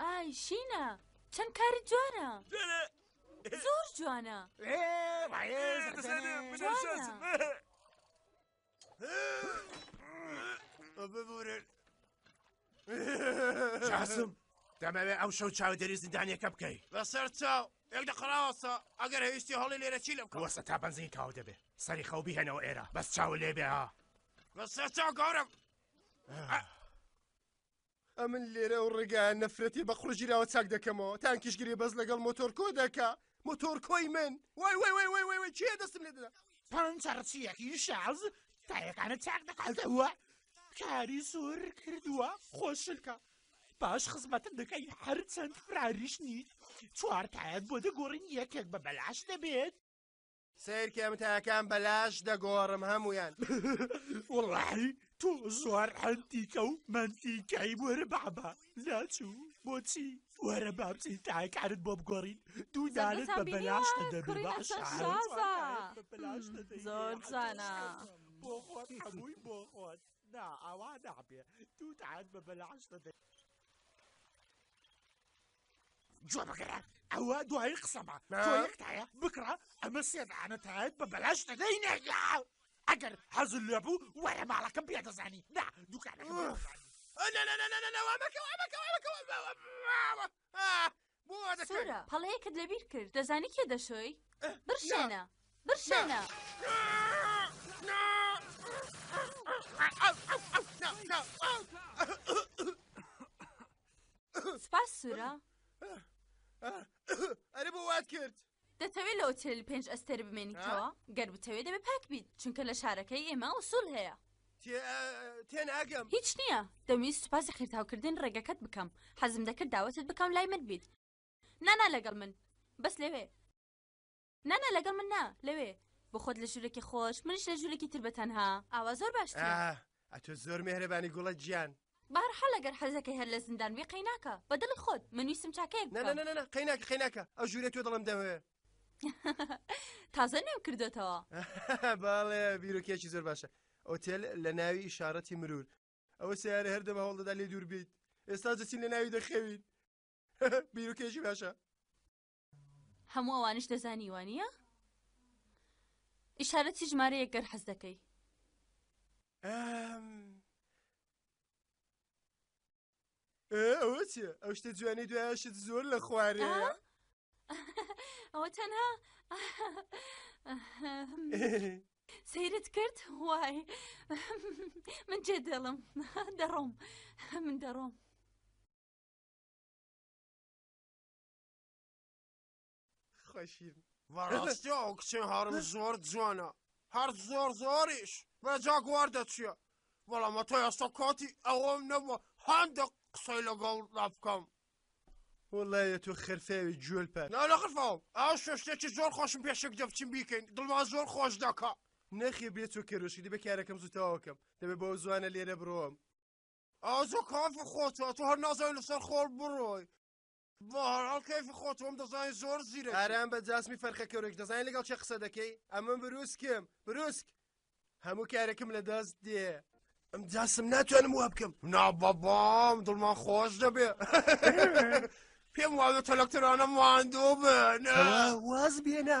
ئای شینە چەند کاری جوانە زۆر جوانە ببورن جاسم دەمەوێت ئەو شەو چاودێری زیندانیەکە بکەی لەسەر چاو یەک لە قراوەسە ئەگەر هەویستی هەڵی لێرە چی لە بکەوەسە تا بەنزین کاو دەبێ سەری خەو بهێنەوە ئێرە بەس چاو لێ بێ ها لەسەر چاو گەورە ئەمن لێرە و ڕێگایان نەفرەتی بە قڕژیراوە چاک دەکەمەوە تانکیشگری بەس لەگەڵ مۆتۆرکۆ دەکە مۆتۆر کۆی من وای وای وای وای وای چیە دەستم لێ دەدا پانچەڕچیەکی شاز تایەکانە چاک دەقالدەوە کاری زۆر کردووە خۆشلکە باش خزمەتم دەکەی هەرچەند فراریش نیت چوار تایەت بۆ دەگۆڕین یەکێک بە بەلاش دەبێت سەیر کێم تاکان بەلاش دەگۆڕم هەمویان وڵی تۆ زۆر حەندیکە و منسیکای وەرە بەعبا لاچوو بۆچی وەرە بابچی تاکارت بۆ بگۆڕین دوو دارت بە بەلاش دەبێ زۆر زانە بۆ خۆت هەمووی بۆ خۆت نا ئاوا دابێ دوو دارت بە بەلاش دەدەێت جوە بگرە ئەوە دوایی قسەمە تۆ یەکتایە بکڕە ئەمە سێدانەتایەت بە بەلاش دەدەی نەگا ئەگەر حەزل لێ بوو وەرە ماڵەکەم پێ دەزانی نا دوکانەکە هەڵەیەکت لەبیر کرد دەزانی کێ دەشۆی برشێنە برشێنە سپاس سورە ئەرە بۆ وات کرد دەتەوێت لە ئۆتێل پێنج ئەستێر بمێنیتەوە گەر بتەوێت دەبێت پاک بیت چونکە لە شارەکەی ئێمە وسول هەیە تێن ئاگەم هیچ نییە دەمی سوپاسی خیرتاوکردن ڕێگەکەت بکەم حەزم دەکرد داوەتت بکەم لای من بیت نانا لەگەڵ من بەس لەوێ نا نا لەگەڵ من نا لەوێ بۆ خۆت لە ژوورێکی خۆش منیش لە ژوورێکی تر بە تەنها ئاوا زۆر باش ئەتۆ زۆر مێهرەبانی گوڵە گیان بارحە لەگەر حەزەکەی هەر لە زیندان وی قەیناکە بە دڵی خۆت من ویسم چاکەیەک قەیناکە قەیناکە ئەو ژوورێ تۆ دڵم دەوێ تازە نێو کردوێتەوە باڵێ بیرۆکێکی زۆر باشە ئۆتێل لە ناوی ئیشارەتی مرور ئەوە سیارە هەردەم هەوڵدەدا لێ دوور بیت ئێستا جەچین لە ناوی دەخەوین بیرۆکێکی باشە هەموو ئەوانش دەزانی وانە؟ ئیشارەتی ژمارەیەک گەر حەز دەکەی ئەوە چێ ئەو شتە جوانی دوایشت زۆر لە خوارێ ئەوە تەنها سەیرت کرد وای من جێ دێڵم دەڕۆم من دەڕۆم. خۆشیر بەڕاستیا ئەو کچێ هەرم زۆر جوانە هەر زۆر زۆریش بە جاگوار دەچیە بەڵامە تۆ ئێستا کاتی ئەوەم نەبووە هەندە قسەی لەگەڵ لا بکەم وڵایە تۆ خەرفاوی جوێل پە ناە خفاو ئەو شوشتێکی زۆر خۆشم پێشک دەبچین بیکەین دڵما زۆر خۆش دەکە نەخێ بێ تۆ کەرۆشی دەبێ کارەکەم زوتەوەکەم دەبێ بەو زوانە لێرە بڕۆم ئازۆ کافە خۆتە تۆ هەر نازای لەسەر خۆر بڕۆی بەهەرحاڵ کەیفی خۆت تۆم دەزانی زۆر زیرە ئارام بە جاسمی فەرخەکەورێک دەزانین لەگەڵ چێ قسە دەکەی ئەمە بروسکم بروسک هەموو کارەکەم لە دەست دێ ئەم جاسم ناتوانم وا بکەم نا بەبام دڵمان خۆش دەبێ پێم وادە تەلەکتەرانە ماندوو بن واز بێنە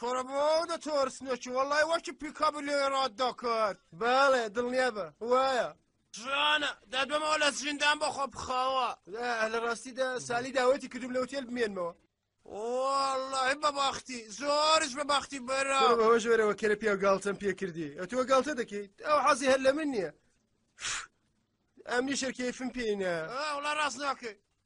کۆرەبەوە دەتۆرسنەکی وەڵای وەکی پیکا بلێ ڕات دەکرد بەڵێ دڵنیا بە وایە ژانە دەبمەوە لە زیندان بۆ خۆ بخەوە لە ڕاستیدا سالی داوەتی کردم لە وتێل بمێنمەوە والله بە باختی زۆرش بە باختی بەرە بەوە ژێرەوە کەرە پێ گاڵتەم پێ کردی ئەتووە گاڵتە دەکەیت ئەو حەزی هەر لە من نییە ئەمنی شەرکەیفم پێینە وڵا ڕاست ناکەی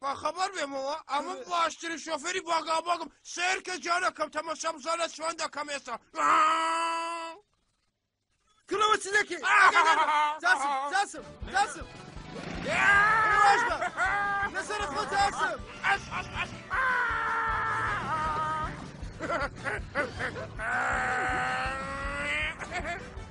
با خەبەر بێمەوە ئەمە باشترین شۆفێری باگاباگم سێر کە جارەکەم تەمەشا بزان لە چۆن دەکەم ئێستا کلەوە چ دەکەی جاسم جاسم جاسم لەسەر خۆ جاسم Ha ha ha!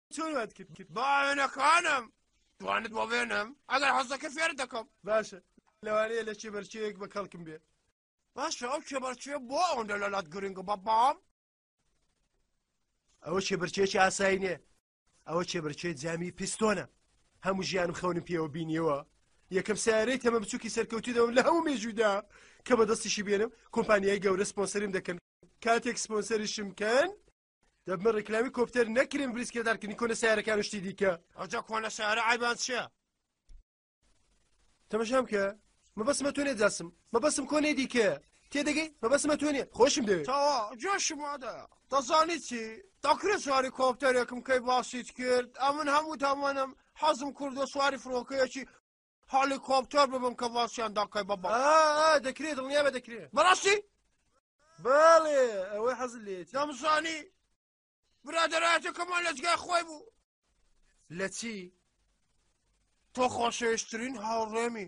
چۆن وات کرد کرد باوێنەکانم توانت بۆ بێنم ئەگەر حەزەکە فێر دەکەم باشە لەوانەیە لە کێبەرچەیەک بە کەڵکم بێ باشە ئەو کێبەرچێ بۆ ئەوەندە لە لات گرنگە بە بام ئەوە کێبەرچێکی ئاسایی نیە ئەوە کێبەرچێ جامی پیستۆنە هەموو ژیانم خەونم پێوە بینیەوە یەکەم سیارەی تەمە بچووکی سەرکەوتی دەوم لە هەموو مێژوودا کە بەدەستیشی بێنم کۆمپانیای گەورە سپۆنسەریم دەکەن کاتێک سپۆنسەریشم کەن دەبمە ڕێکلاوی کۆپتەر نەکرێن بریسکێدارکردنی کۆنە سیارەکان و شتی دیکە ئەوجا کۆنە سیارە ئایبان چیە تەمەشام کە مەبەسمە تۆ نێ جاسم مەبەسم کۆنێ دیکە تێدەگەی مەبەسمە تۆ نیە خۆشم دەوێت تاوا جۆشم وادە دەزانی چی دەکرێت سواری کۆپتەرێکم کەی باسیت کرد ئەمن هەموو تامانم حەزم کردو سواری فڕۆکەیەکی هەلیکۆپتەر ببم کە ڤاسیان داکای بەبا دەکرێت دڵنیابە دەکرێت بەڕاستی بەڵێ ئەوەی حەز لێت نەمزانی برادەرایەتەکەمان لەجگای خۆی بوو لە چی تۆ خۆشەویشترین هاوڕێمی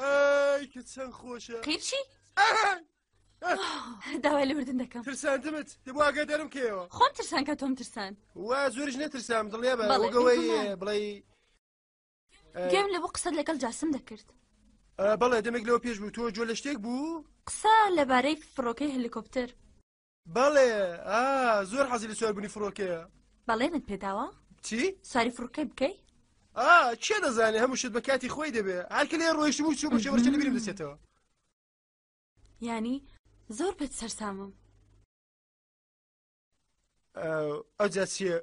ئای کە چەند خۆشە قیرچی داوای لەوردن دەکەم ترساندمت دەبواگە دەرم کەەوە خۆم ترسان کە تۆم ترسان وا زۆرش نەترسام دڵێ بەڵگەوەی بڵێ گەم لە بۆ قسەت لەگەڵ جاسم دەکرد بەڵێ دەمێک لەوە پێش بوو تۆ جۆ لە شتێک بوو قسە لەبارەی فڕۆکەی هەلیکۆپتر بەڵێ ئا زۆر حەزی لە سواربوونی فڕۆکەیە بەڵێنت پێداوە چی؟ سواری فڕکەی بکەی ئا چێ دەزانێ هەموو شت بە کاتی خۆی دەبێ هەرکە لێ ڕۆیشتم و چوو بە شێوەرچە لە بیرم دەچێتەوە یانی زۆر پێت سەرسامم ئەو جا چیە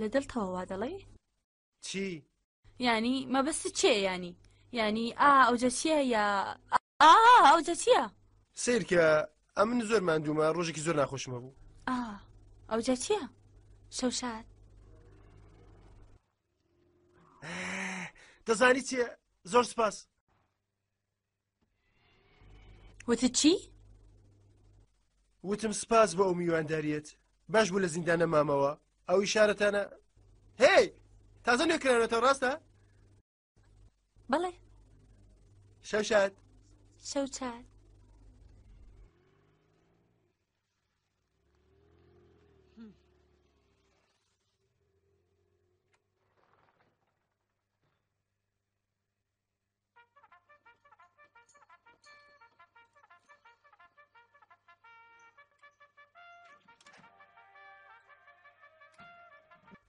لە دڵتەوە وا دەڵێ چی؟ یانی مەبەست چێ ینی ینی ئا ئەوجە چیە یا ئەوجە چیە؟ سیرکە ئە من زۆر مادوومە ڕۆژێکی زۆر ناخۆشمە بوو ئا ئەوجە چیە؟ شەوشاد دەزانی چیە زۆر سپاس وتت چی؟ وتم سپاس بۆ ئەو میوانداریت باش بوو لە زیندانە مامەوە ئەو ئیشارەتانە هی تازە نوێکراوێتەوە ڕاستە؟ بڵێ شەشات شەوچات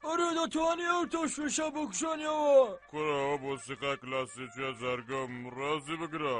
ئەرێ دەتوانێ ئەو تۆ شوشە بکشێنەوە کوڕەوە بۆ سیقا کلاسێکی هەزارگەم ڕازی بگرە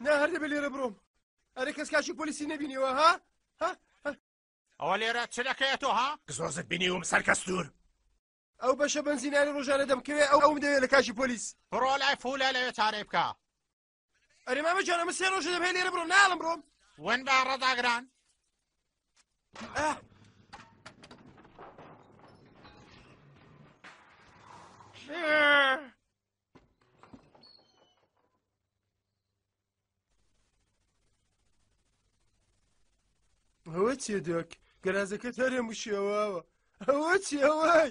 نا هەر دەبێ لێرە بڕۆم ئەرێ کەس کاشی پۆلیسی نەبینیوە ها ها ئەوە لێرە چ دەکەیە تۆ ها زۆزت بینیوم سەرکەستور ئەو بەشە بەنزینانی ڕۆژانە دەمکەوێ ئەو ئەوم دەوێت لە کاشی پۆلیس بڕۆ لای فولە لەوێ چارەی بکە ئەرێ مامە جانە من سێ ڕۆژە دەبێ لێرە بڕۆم ناڵم بڕۆم ون بە ڕەداگران Yeah. ئەوە چیە دۆک گەرازەکە تارێ مشیەوەوە ئەوە چی ئەوەی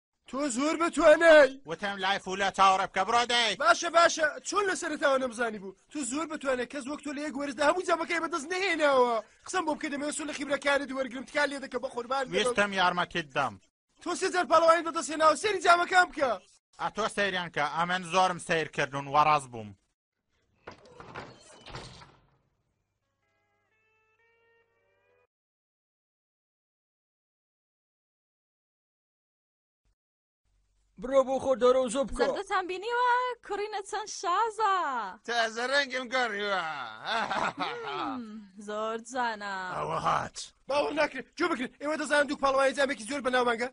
تۆ زۆر بەتوانای وتم لای فولە چاوەڕێ بکە بڕۆ دایک باشە باشە چۆن لە سەرتاوە نەمزانی بوو تۆ زۆر بەتوانێت کەس وەک تۆ لە یەک وەرزدا هەموو جامەکەی بەدەست نهێناوە قسەم بۆ بکە دەمەوێت سۆ لە خیبرەکانت وەرگرم تکا لێ دەکە بە قوربان بم. ویستم یارمەتیت دەم تۆ سێجار پاڵەوانی بەدەست هێناوە سێری جامەکان بکە ئەتۆ سەیریان کە ئەمن زۆرم سیر کردوون وەڕاز بووم برۆ بۆ خۆ دەرە و زۆ بکە زەردەتان بینیوە کوڕینە چەند شازە تازە ڕەنگم گەڕیوە زۆر جانە ئەوە هات باوە ناکرێت جۆ بکرێت ئێوە دەزان دوو پاڵوانی جامێکی زۆر بەناومانگە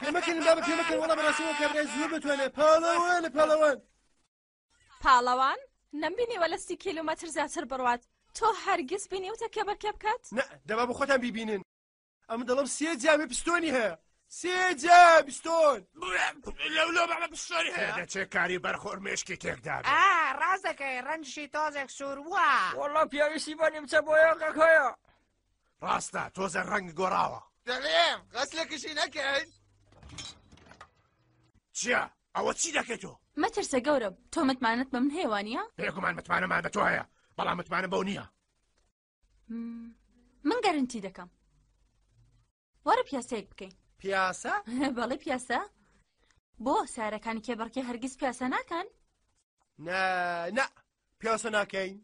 پێمەکەن بابە پێمەکەن وەڵا بەڕاستەوە کابرای زۆر بتوانێت پاڵەوان پاڵەوان پاڵەوان نەمبینیوە لە سی کیلومەتر زیاتر بڕوات تۆ هەرگیز بینیوتە کێ بەرکێ بکات نە دەبا بە خۆتان بیبینن ئەمە دەڵم سێ جامی پستۆنی هەیە سێ جا پستۆن لەو لۆ بەمە پستۆنی هەیە دەچێ کاری بەرخۆر مشکی تێکدا ڕاستەکەی ڕەنجشی تۆزێک سوور وە وەڵا پیاویشی بە نیمچە بۆیەکەک هەیە ڕاستە تۆزە ڕەنگ گۆڕاوە دەڵێم غەس لە کشی نەکەین چیە ئەوە چی دەکەی تۆ مەترسە گەورم تۆ متمانەت بە من هێوانە بێگومان متمانەمان بە تۆ هەیە بەڵام متمانە بەو نییە من گەرنتی دەکەم وەرە پیاسەیەک بکەین پیاسە؟ بەڵێ پیاسە بۆ سارەکانی کێبڕکێ هەرگیز پیاسە ناکەن؟ نە نە پیاسە ناکەین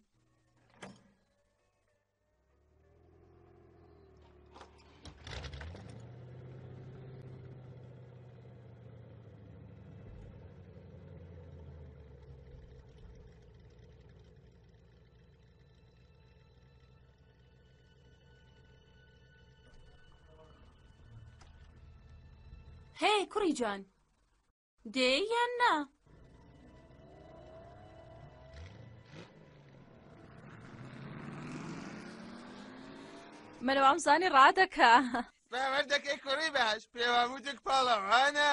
هەی کوڕی جوان دێ یان نا مەلەوام زانی ڕادەکە باوەر دەکەی کوڕی باش پێوابوو دک پاڵەوانە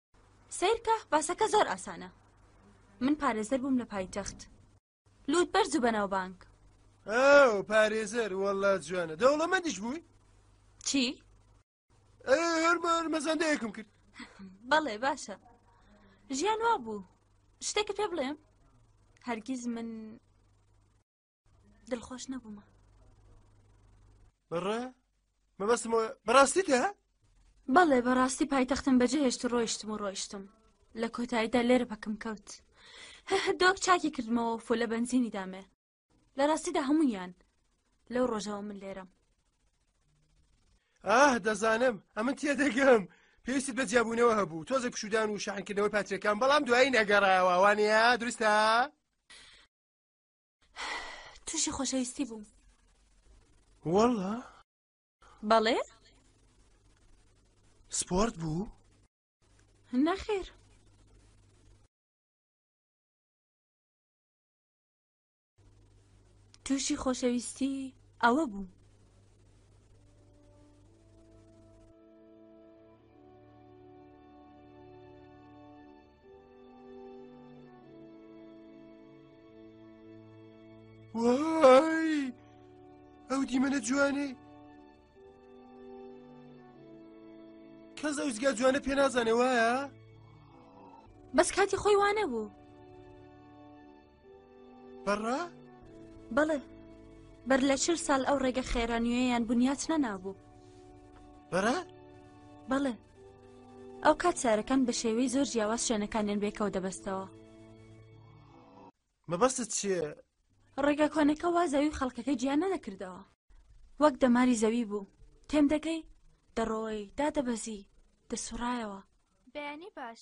سەیرکە باسەکە زۆر ئاسانە من پارێزەر بووم لە پایتەخت لوت بەرز و بەناوبانگ ئەو پارێزەر وەڵا جوانە دەوڵەمەندیش بووی چی؟ هەرمان مەزاندەیەکم کرد بەڵێ باشە ژیان وا بوو شتێکە پێ بڵێم هەرگیز من دڵخۆش نەبوومە بڕە مەبەستم بەڕاستیتە بەڵێ بەڕاستی پایتەختم بەجێ هێشت ڕۆیشتم و ڕۆیشتم لە کۆتاییدا لێرە بەکەم کەوت دۆک چاکی کردمەوە فۆ لە بەنزینی دامێ لە ڕاستیدا هەموویان لەو ڕۆژەوە من لێرەم ئاه دەزانم ئەمە تێ دەگەم پێویستی بە جیابوونەوە هەبوو تۆزە پشودان و شانکردنەوەی پاترەکان بەڵام دوایی نەگەڕایەوە وانەیە دروستە؟ تووشی خۆشەویستی بووم وەڵا بەڵێ سپۆرت بوو نەخێر تووشی خۆشەویستی ئەوە بوو وای ئەو دیمەنە جوانێ کەس ئەوزگا جوانە پێ نازانێ وایە؟ بەس کاتی خۆی وانە بوو. بەڕە؟ بەڵێ بەر لە چل سال ئەو ڕێگە خێرا نوێیان بنیات نەنابوو بەرە؟ بەڵێ ئەو کات سارەکان بە شێوەی زۆر جیاواز شوێنەکانیان بێکەوە دەبەستەوە مەبەستت چیە؟ ڕێگە کۆنەکە وا زەوی خەڵکەکەی جیان نەدەکردەوە وەک دەماری زەوی بوو تێم دەگەی دەڕۆی دادەبەزی دەسوڕایەوە بەیانی باش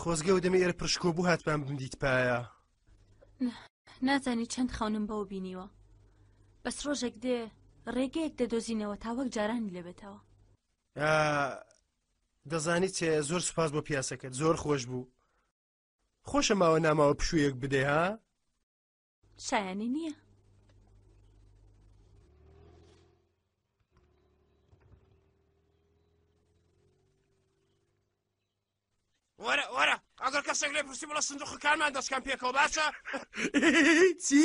خۆزگە و دەمە ئێرە پرشکۆ بوو هاتمان بمدیت پایە نازانی چەند خەونم بەوە بینیوە بەس ڕۆژێک دێ ڕێگەیەک دەدۆزینەوە تا وەک جارانی لێبێتەوە دەزانیت چێ زۆر سوپاس بۆ پیاسەکەت زۆر خۆش بوو خۆشە ماوە ناماوە پشوویەک بدەی ها شایانی نییە وەرە وەرە ئەگەر کەسێک لێ پرسی بڵە سندوقەکانمان دەستکان پێکەوە باشە چی؟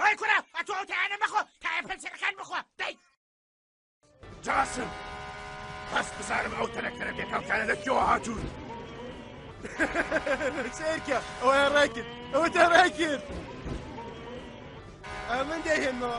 ئەی کورە ئەتۆ ئەو تایانە مەخۆ تایە پەنسەرەکان بخۆ دەی جاسم هەست بزانم ئەو تەلەکەرە بێکەڵکانە لە کێوە هاتوون سێرکە ئەوە ڕێکرد ئەوە تا ڕێکرد ئەمن دەهێنەوە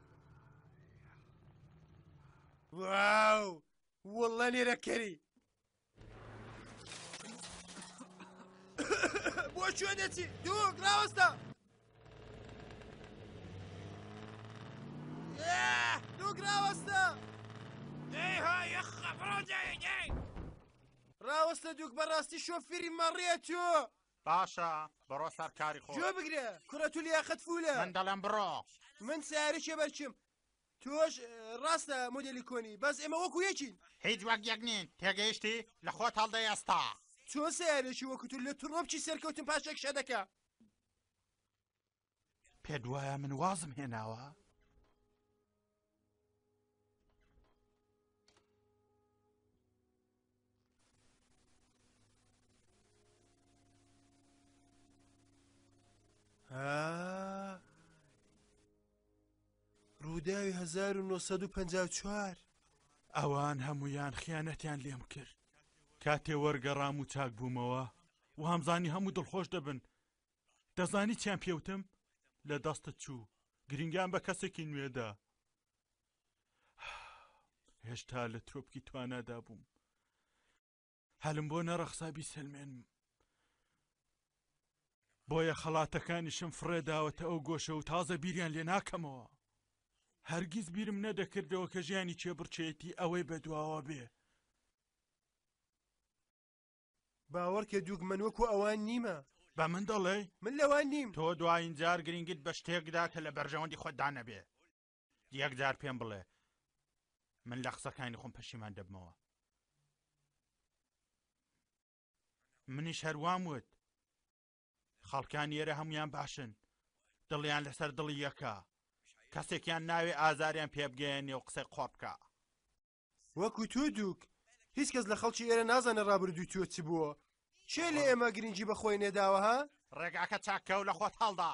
واو واللە لێرە کەری بۆ کوێ دەچی دوو گراوەستە دوو گراوەستە ڕاوەستە دووک بەڕاستی شۆفیری مەڕیە تۆ باشە بڕۆ سەر کاری خۆت. گوێ بگرە کوڕە تو لیاقەت فولە. من دەڵێم بڕۆ. من سەیارەیەکی بەرچم تۆش اه، ڕاستە مۆدێلی کۆنی بەس ئێمە وەکو یەکین هیچ وەک یەک نین تێگەیشتی لە خۆت هەڵدەی ئەستا. چۆن سەیارەیەکی وەکو تو لە تڕۆپکی سەرکەوتن پاشەکشە دەکا پێت وایە من وازم هێناوە؟ ڕووداوی 1954 ئەوان هەمویان خیانەتیان لێم کرد کاتێ وەرگەڕام و چاک بوومەوە و هەمزانی هەموو دڵخۆش دەبن دەزانی چیان پێوتم لە دەستت چوو گرنگیان بە کەسێکی نوێدا هێشتا لە ترۆپکی توانادا بووم هەلم بۆ نەڕەخسابی سلمێنم بۆیە خەڵاتەکانیشم فڕێداوەتە ئەو گۆشە و تازە بیریان لێ ناکەمەوە هەرگیز بیرم نەدەکردەوە کە ژیانی چێبڕچێتی ئەوەی بەدواوە بێ باوەڕکە دووگ من وەکو ئەوان نیمە بە من دەڵێ من لەوان نیم تۆ دوایین جار گرنگت بە شتێکدا کە لە بەرژەوەندی خۆتدا نەبێ یەکجار پێم بڵێ من لە قسەکانی خۆم پەشیمان دەبمەوە منیش هەروام وت خەڵکان یێرە هەمویان باشن دڵیان لەسەر دڵی یەکە کەسێکیان ناوێ ئازاریان پێبگەیەنێ و قسەی قۆپکە وەکو تۆ دووک هیچ کەس لە خەڵکی ئێرە نازانە ڕابردووی تۆ چ بووە چێ لە ئێمە گرنگی بەخۆی نێداوە ها ڕێگاکە چاککە و لە خۆت هەڵدا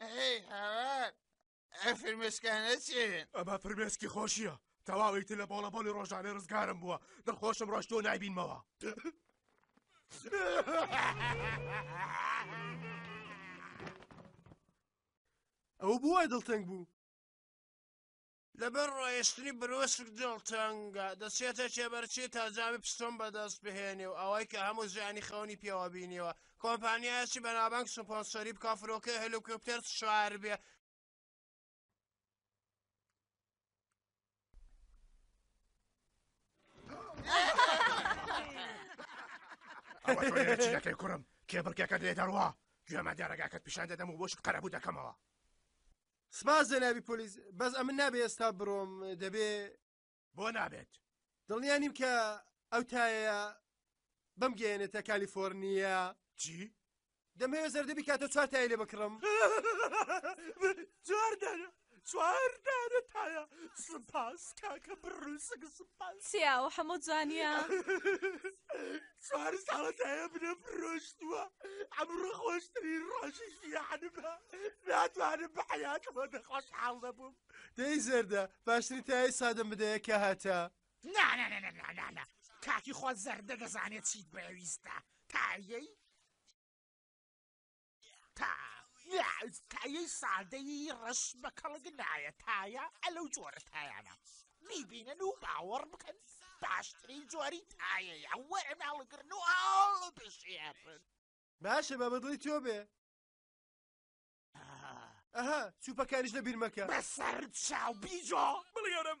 ئەی هاوار ئە فرمێسکانە چێن ئەمە فرمێسکی خۆشیە تەواوی تر لە بۆڵە بۆڵی ڕۆژانێ ڕزگارم بووە دڵخۆشم ڕۆشتۆ نایبینمەوە. ئەو بووە دڵتەنگ بوو لەبەر ڕۆیشتنی بروسک دڵ تەنگە، دەچێتە کێبەرکێی تا جامی پستۆن بەدەست بهێنێ و ئەوەی کە هەموو ژیانی خەونی پێوە بینیوە کۆمپانیایەکی بەناوبانگ سپۆنسەری بکا و فرۆکەی هەلیکۆپتەر سوار بێ، ئەوە تۆیە چیەکەی کوڕم کێبڕکێکەت لێ دەڕوا گوێما دێڕگاکەت پیشان دەدەم و بۆشت قەرەبوو دەکەمەوە سپاس جەنابی پۆلیس بەس ئەمن نابێ ئێستا بڕۆم دەبێ بۆ نابێت دڵنیا نیم کە ئەو تایەیە بەم گەێنێتە کالیفۆرنیە چی؟ دەمەوێ زەردە بکاتە چوار تای لێ بکڕم چوار دەرە چوار دارە تایە سپاس کاکە بڕوسک سپاس سیاوە هەموو جوانە چوار ساڵە تایە بنە فرۆشتووە ئەمڕۆ خۆشترین ڕۆژی ژیانمە ناتوانم بە حیاتەوە دەخۆش حاڵ دەبووم دەی زەردە باشتری تای سادەم بدەیە کە هاتە نانانانانانە کاکی خۆ زەردە دەزانێت چیت بەویستە تایەی تا تایەی سادەیی ڕەش بە کەڵک نایە تایە ئەلەو جۆرە تایانە میبینن و باوەڕ بکەن باشترین جۆری تایە وەرە ناڵگرن و ئاڵ بشێڕن باشە بە بەدڵی تۆ بێ ئەها سوپەکانیش لە بیرمەکە بەسەر چاو بیجۆ بڵێرم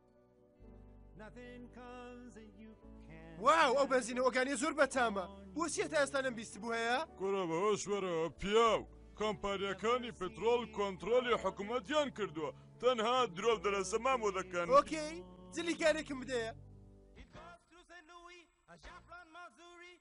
واو ئەو بەنزینەوەگانیە زۆر بەتامە بۆچیە تا ئێستا لەم بیست بوو هەیە گورە بەهۆش وەرەوە پیاو کۆمپانیەکانی پترۆل کۆنتترۆلی حکوومەتیان کردووە تەنها درۆ دەرەسەمان بۆ دەکەن ئۆکەی جلی کارێکم بدەیە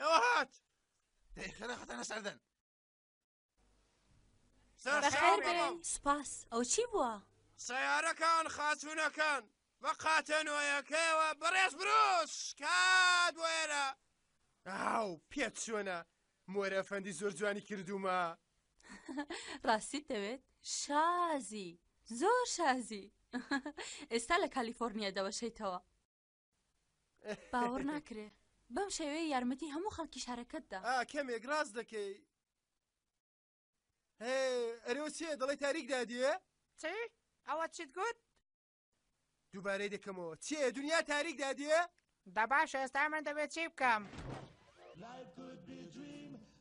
ئەوە هات دەی خێرە خەتەنە سەردەن بەخێر بێن سپاس ئەو چی بووە؟ سیارەکان خاتونەکان بە قاتەنۆیەکەیەوە بەڕێز بروس کات بۆ ئێرە ئاو پێت چۆنە مۆرە فەندی زۆر جوانی کردومە ڕاستی دەوێت شازی زۆر شازی ئێستا لە کالیفۆرنیادەوە شەیتەوە باوەڕ ناکرێ بەم شێوەیە یارمەتی هەموو خەڵکی شارەکەت دا ئا کەمێک ڕاست دەکەی هێ ئەرێ چێ دەڵێ تاریک دادیێ چی ئەوە چیت گوت دووبارەی دەکەمەوە چێ دنیا تاریک دادیێ دە باش ئێستا من دەبێت چی بکەم Life could be a dream.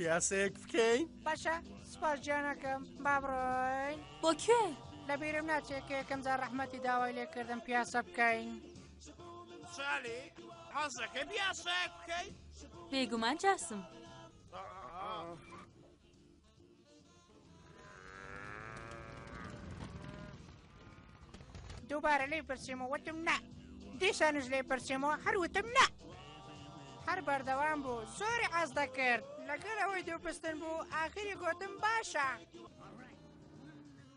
پیاسەیەک بکەین باشە سپاس جانەکەم با بڕۆین بۆ کوێ لە بیرم ناچێت کە یەکەم جار ڕەحمەتی داوای لێکردم پیاسە بکەین سالی حەزەکە پیاسەیەک بکەین بێگومان جاسم دووبارە لی پرسیمەوە وتم نا دیسانش لی پرسیمەوە هەروتم نا هەر بەردەوام بوو زۆری ئاز دەکرد لەگەر ئەوەی دووپستن بوو ئاخری گوتم باشە.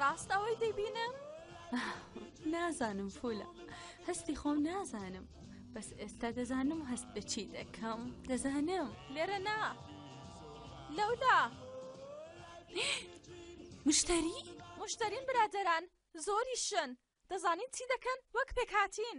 ڕاستە ئەوەی دەیبینم؟ نازانم فولە هەستی خۆم نازانم بەس ئێستا دەزانم هەست بەچی دەکەم دەزانم لێرە نا لەودا مشتری؟ مشترین برادەران زۆریشن دەزانین چی دەکەن وەک پێکهاتین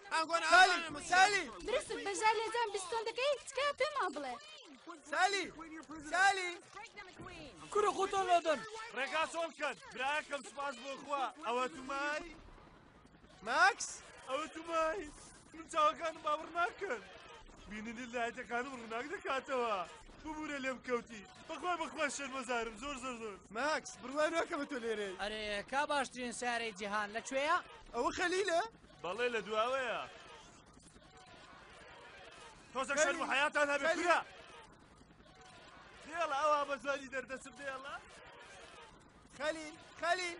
سالی سالی برسک بە ژار لێدان بیستۆن دەکەی تکا پێما بڵێ سالی سالی کورە خۆتان لادەن ڕێگا چۆن بکەن براکەم سپاس بۆ خوا ئەوە تومای ماکس ئەوە تومای من چاوەکانم باوەڕ ناکەن بیننی لایەتەکانم ڕووناک دەکاتەوە ببوورە لێم کەوتی بەخوا بەخوا شەرمەزارم زۆر زۆر زۆر ماکس بڕواناکەمە تۆ لێرەی ئەرێ کا باشترین سارەی جیهان لە کوێە ئەوە خەلیلە بەڵێ لە دواوەیە تۆزە شەرم و حیاتان هەبێ کورە دێڵە ئەوە بە زۆری دەردەچم دێڵە خەلیل خەلیل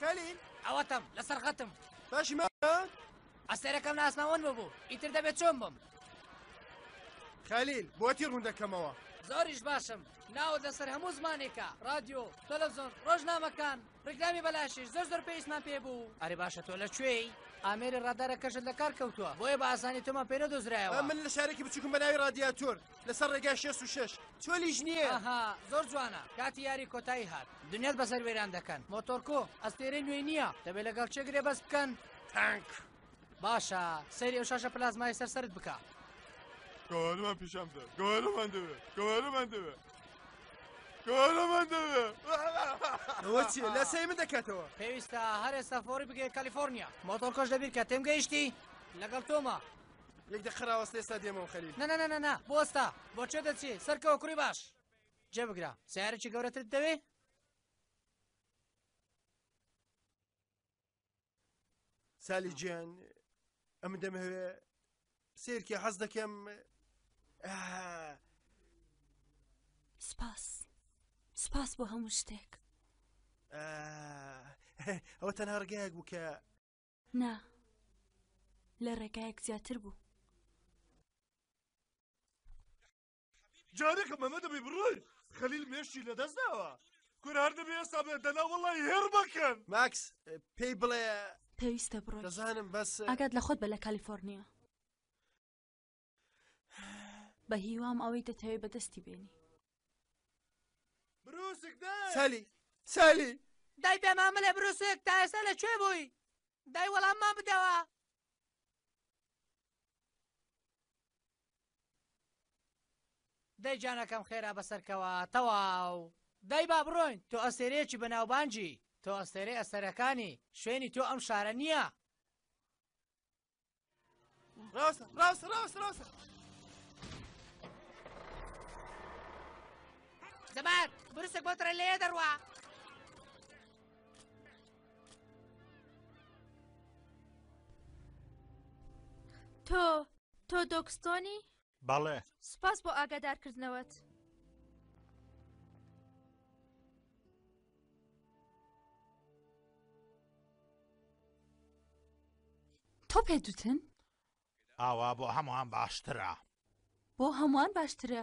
خەلیل ئەوەتەم لەسەر خەتم باشی مە ئەسەرەکەم لە ئاسماوەن ببوو ئیتر دەبێت چۆن بم خەلیل بۆتی ڕوون دەکەمەوە زۆریش باشم ناوە لەسەر هەموو زمانێکە رادیۆ تەلەڤزۆن ڕۆژنامەکان ڕیکلامی بەلاشیش زۆر زۆر پێویستمان پێ بوو ئەرێ باشە تۆ لە کوێی ئامێری ڕادارە کەشت لە کار کەوتووە بۆیە بە ئاسانی تۆمان پێ نەدۆزرایەوە من لە شارێکی بچووکم بە ناوی ڕادیاتۆر لەسەر ڕێگای 66 چۆلیش نییە ها زۆر جوانە کاتی یاری کۆتایی هات دنیات بەسەر وێران دەکەن مۆتۆرکۆ ئەستێرەی نوێی نییە دەبێت لەگەڵ چێگرێ بەس بکەن تانک باشە سەیری ئەو شاشە پلازمای سەر سەرت بکە گەوارمان پیشان بدە گەوارمان دەوێت گەوارمان دەوێت گەوارمان دەوێت ئەوە چی لە سەی من دەکاتەوە پێویستە هەرێ سەفۆری بگەێت کالیفۆرنیا مۆتۆر کۆش دەبیر کە تێم گەیشتی لەگەڵ تۆمە یەک دە خراوەستێ ستا دێمەوە خەلی نە نە نە نە بۆستا بۆچێ دەچی سەرکەوە کوڕی باش جێ بگرە سیارێکی گەورەتر دەوێ سالی جیان ئەمن دەمەوێ سێرکی حەز دەکەم سپاس سپاس بۆ هەموو شتێک ئەوە تەنها ڕگایەک بوو کە نا لە ڕێگایەک زیاتر بوو جارێکە مەمە دەبی بڕۆی خەلیل مێشتی لەدەست داوە کورار دەبێ ئێستا بێ دەنا وڵی هێر بکەن ماکس پێی بڵێ پێویستە بڕۆ دەزانم بەس ئاگات لە خۆت بە لە کالیفۆرنیا بە هیوام ئەوەی دەتەوێت بەدەستی بێنی سالی سالی دای پێمامە لە بروسێک تا ئێستا لە کوێ بووی دای وەڵاممان بدەوە دەی جانەکەم خێرا بەسەرکەوە تەواو. دەی با بڕۆین تۆ ئەستێرەیەکی بەناوبانگی تۆ ئەستێرەی ئەستێرەکانی شوێنی تۆ ئەم شارە نییە. ڕاستە ڕاستە ڕاستە ڕاستە زەبار برسێک بۆ ترە لێ دەڕوا تۆ تۆ دۆکستۆنی؟ بەڵێ. سوپاس بۆ ئاگادارکردنەوەت. تۆ پێ دوتن؟ ئاوا بۆ هەمووان باشترە. بۆ هەمووان باشترە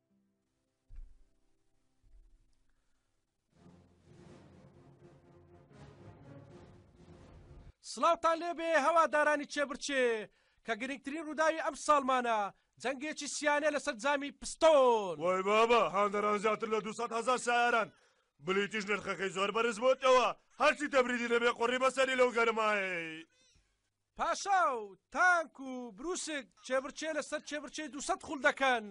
سلااوان لێبێ هەوادارانی چێبرچێ کە گرنگترین ڕووداوی ئەم ساڵمانە جەنگێکی سیانە لە سەررجامی پستۆن وای بابە هاندەران زیاتر لە 200 هزار سیاران بلیتیش نرخەکەی زۆر بەرز بۆتەوە هەرچی تەبریدی دەبێ قڕی بەسەری لەو گەرمایی. پاشا و تانک و بروسک چێبرچێ لەسەر چێبرچێ دوو سەد خول دەکەن.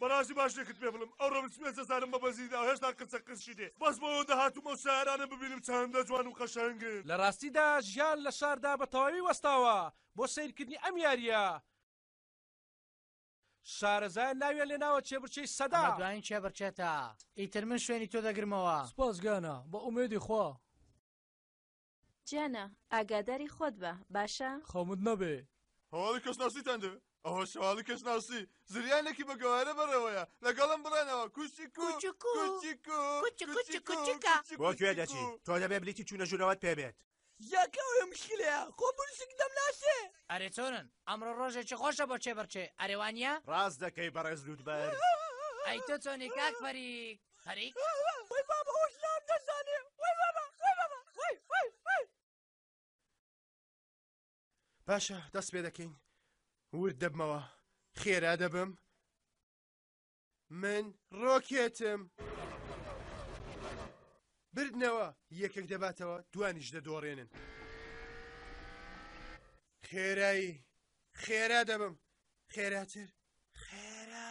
بەڕازی باش لێکت پێ بڵم ئەو ڕەبسمێ زەزانم بە بەزیدا و هێشتا قرچە قرچی دێ بەس بەوە دەهاتوم ئەو سارانە ببینم چەندە جوان و قەشەنگن. لە ڕاستیدا ژیان لە شاردا بە تەواوی وەستاوە بۆ سەیرکردنی ئەم یارییە. شارەزایان ناویان لێناوە چێبرچێی سەدا. ئەمە دوایین چێبرچێتە. ئیتر من شوێنی تۆ دەگرمەوە. سپاس گیانە بە ئومێدی خوا. جانە ئاگاداری خۆت بە باشە. خەومت نەبێ. هەواڵی کەشناسیتان دەوێ؟ ئەوەش هەواڵی کەشناسی. زریانێکی بە گەوارە بەڕێوەیە. لەگەڵم بڕۆنەوە. کوچیک و کوچک و کوچیک و کوچک کوچک کوچکە. بۆ کوێ دەچی؟ تۆ دەبێ بلیتی چوونە ژوورەوەت پێ بێت. یەکە ئەوێ مشکلەیە خۆ بروسک دەمناسێ. ئەرێ چۆنن؟ ئەمڕۆ ڕۆژێکی خۆشە بۆ کێبڕکێ ئەرێ وانیە؟ ڕاست دەکەی بەڕێز لووتبەرز. ئەی تۆ چۆنی کاک فەریک؟ خەریک وای بابا ئەوش نام دەزانێ وای بابا وای بابا وای وای وای باشە دەست پێ دەکەین ورد دەبمەوە خێرا دەبم من ڕۆکێتم بردنەوە یەکێک دەباتەوە دوانیش دەدۆڕێنن خێرایی خێرا دەبم خێراتر خێرا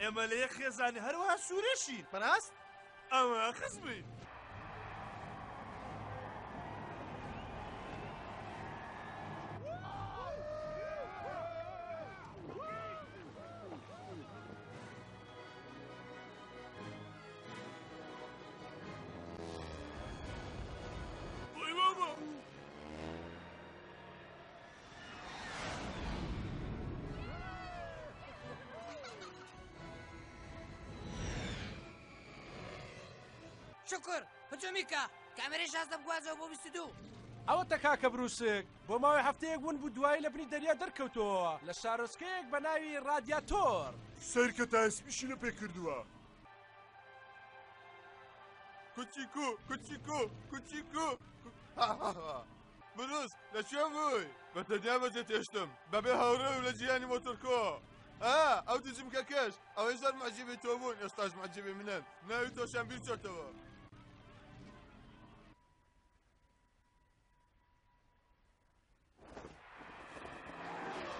ئێمە لە یەک خێزانی هەروەها سوورەشین بەراست ئەوە خزمین. شکر هجومیکە کامێرەی شازدە بگوازەوە بۆ بیست دوو ئەوە تەکاکە برووسک بۆ ماوەی هەفتەیەک بوون بوو دوایی لە بنی دەریا دەرکەوتەوە لە شارۆچکەیەک بە ناوی ڕادیاتۆر سەرکە تا ئەسپیشی لە پێ کردووە کوچیکو کوچیکو کوچیکو بروسک، لە کوێ بووی؟ بە تەنیا بەجێ تێشتم، بەبێ هاوڕێو لە جیهانی مۆتۆرکۆ. ئا، ئەو دوو جمکەکەش، ئەوەی زۆر موعجیبی تۆ بوون، ئێستاش موعجیبی منن. ناوی تۆشیان بیر چۆتەوە.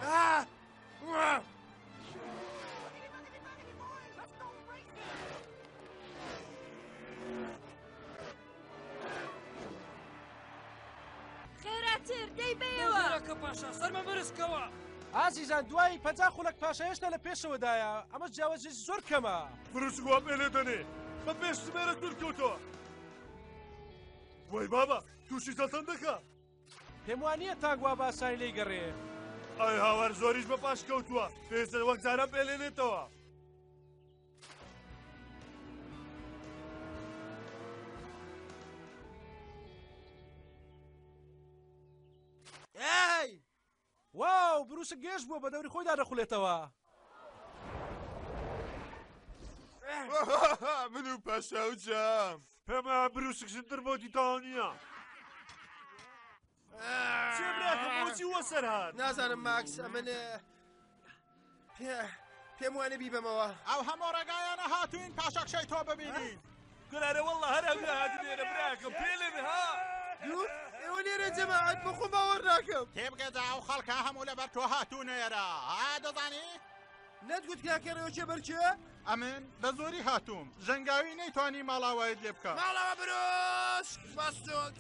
ئا! خێراتر دەی بەیەوە کە پاشا سەرمە بەرزکەوە ئازیزان دوایی پەنج خولک پاشەهێشتا لە پێشەوەدایە ئەمە جیاوازی زۆر کەمە برسوا پێ لێ دەنێ بە پێش سمێرە دوورکەوتەوە وای بابا تووشی زەتەن دەکە پێم وانییە تاک وا باسای لێی گەڕێ ئەی هاوار زۆریش بە پاش کەوتووە پێزر وەک جارە پێلێنێتەوە. واو بروسک گێژ بووە بە دەوری خۆیدا دەخولێتەوە. من و پاشا و جام پێما بروسک زندر بۆ دیتانە چێ براکەم بۆچی وەسەر هات نازانم ماکس ئەمن پێم وانە بیبەمەوە ئەو هەمۆ ڕێگایانە هاتوین پاشەکشەی تۆ ببینین گرارە وەڵە هەر ئەم هاتی لێرە براکەم پێ لێ ها ئێوە لێرە جەماعەت بە خۆم باوەڕ ناکەم تێبگەدا ئەو خەڵکە هەموو لە بەر تۆ هاتوو نێرە ها دەزانی نەتگوت کاکەڕەوە چێ بەرچێ ئەمن بە زۆری هاتووم ژەنگاوی نەیتوانی ماڵاوایت لێ بکە ماڵەوە برۆش بەستۆک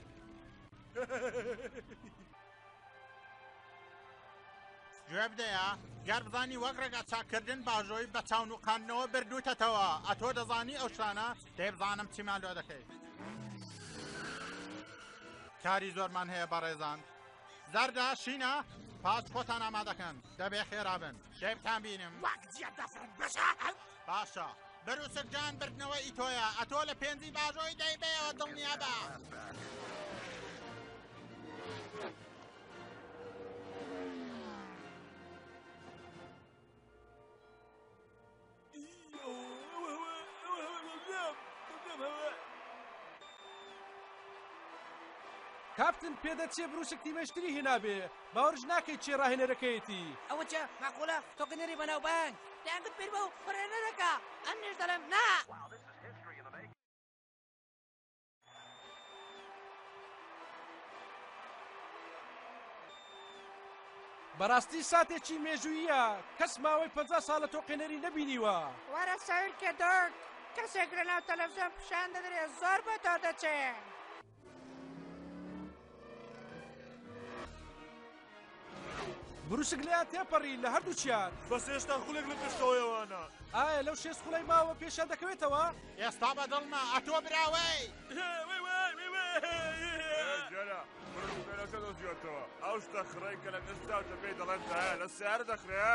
گوێ بدەیە گەر بزانی وەک ڕێگا چاکردن باژۆی بە چاون و قاندنەوە بردووتەتەوە ئەتۆ دەزانی ئەو شتانە دەیبزانم چیمان لۆ دەکەی کاری زۆرمان هەیە بەڕێزان زەردا شینە پاس خۆتان ئامادەکەن دەبێ خێرابن شێبتان بینم واک جیە دەفرن بەشە باشە بروسک جان بردنەوە ی تۆیە ئەتۆ لە پێنجی باژۆی دەی بەیەوە دڵنیابە. کاپتن پێدەچێ بروسک تیمەشتری هێنابێ باوەرش ناکەیت چی ڕاهێنەرەکەیەتی. ئەوە چە ماقولە تۆقێنەری بەناوبانگ دەیانگوت پیر بەو پڕێنەرەکە ئەم نێش دەڵێم نا. بەڕاستی ساتێکی مێژوویە کەس ماوەی پ ساڵە تۆقێنەری نەبینیوە وارە ساویل کێ دۆک کەسێک لە ناو تەلەڤزیۆن پیشان دەدرێت زۆر بە تۆ دەچێ. بروشک لیا تێپەڕی لە هەردوو چیار بەس هێشتا خولێک لە پێشەوەیەوانە ئایا لەو شێست خولای ماوە پێشە دەکەوێتەوە ئێستا بە دڵمە ئەتۆ براوەی دۆزیێتەوە ئەو شتە خڕی کە لە دەستدا دەبێ دەڵێن دایە لە سیار دەخرێ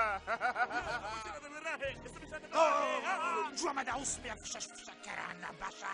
جوامەدا ئەو سپێ فشەش فشەکەرانە باشە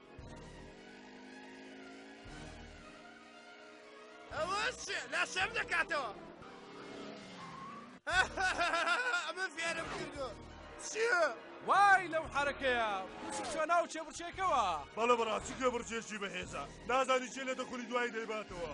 لاشەم دەکاتەوە ئەمە فێرم کردو چیە؟ وای لەو حرەکەیە چۆ ناو چێ بچێکەوە بەڵە بەڕاستی کێ بڕجێشی بەهێزە نازانی چێ لە دەخلی دوای دەیباتەوە.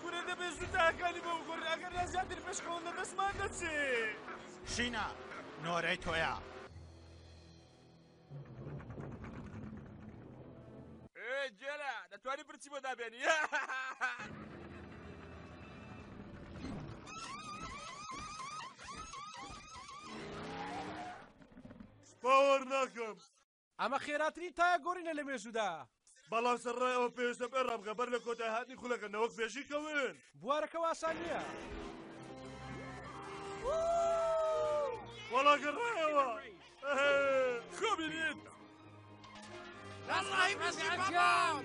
کورە دەبێ زوو تاکانی بۆ گوڕ ئەگەر لا زیاتر پێشکەوەندە دەستمان دەچێ شینە نۆرەی تۆیە جێرە دەتوانانی پرچی بۆ دابێنی باوەڕ ناکەم ئەمە خێراترین تایە گۆرینە لە مێژوودا. بەڵام سەرەڕای ئەوە پێویستە بئ رابخە بەر لە کۆتای هاتنی خولەکە نەوەک پێشی کەون. بوارەکە واسان نییە. وەڵا گەڕایەوە خۆ بینیت ڕاستڕایی بەسی بابام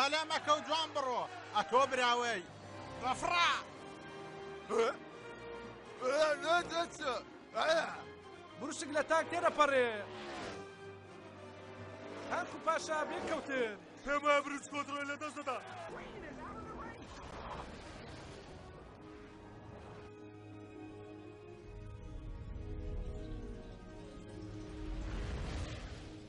هەلە مەکە و جوان بڕۆ ئەتۆ براوەی ڕەفڕا بروشک لە تاک تێدەپەڕێ تاکو پاشا بێ کەوتن پێما بروش کۆنترۆل لە دەست دەدا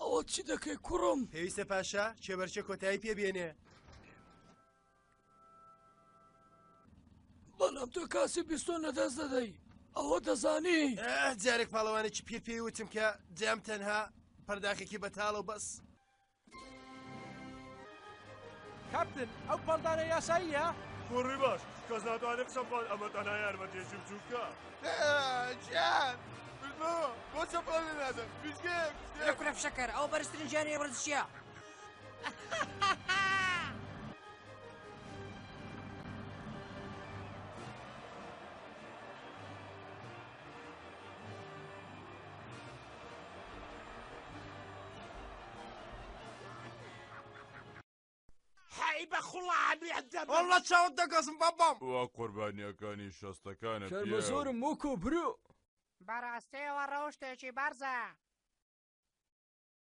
ئەوە چی دەکەی کوڕم پێویستە پاشا چێبەرچە کۆتایی پێ بێنێ بەڵام تۆ کاسی بیستۆ نەدەست دەدەی ئەوە دەزانی جارێک پاڵەوانێکی پێ پێی وتم کە جام تەنها پەرداخێکی بەتاڵە و بەس کاپتن ئەو پەڵدانە یاساییە؟ کوڕی باش کەس ناتوانێ قسە بکات ئەمە تەنها یارمەتیەکی بچووکە گیان بۆ چەپڵ نادەم لە کورە فشەکەر ئەو بەرزترین ژیانی وەرزشیە حەی بە خوڵامێت دەبم واللە چاوت دەگەزم بابام وا قوربانیەکانی شەستەکانە شەرمە پیاو. زۆرم وەکو برو بەڕاستەیەوە ڕەوشتێکی بەرزە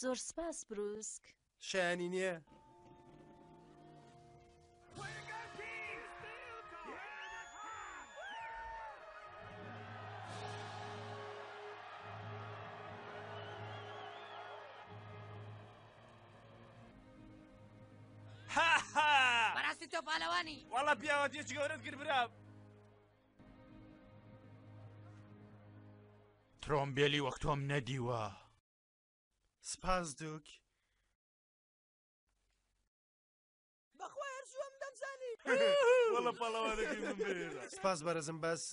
زۆر سپاس بروسک شایانی نییە بەڕاستی تۆ پالەوانی وەڵە پیاوەتیش گەورەت کرد برام ترۆمبێلی وەک تۆم نەدیوە سپاس دوک. بەخوای هەرچی وەم دەمزانی وەڵە پاڵەوانەکەی من بهێنە. سپاس بەرەزم بەس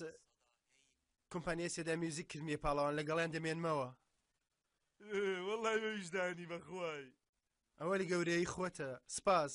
کۆمپانیای سێدا میوزیک کردمیە پاڵەوان لەگەڵیان دەمێنمەوە وەڵای ویژدانی بەخوای. ئەوە لە گەورەیی خۆتە سپاس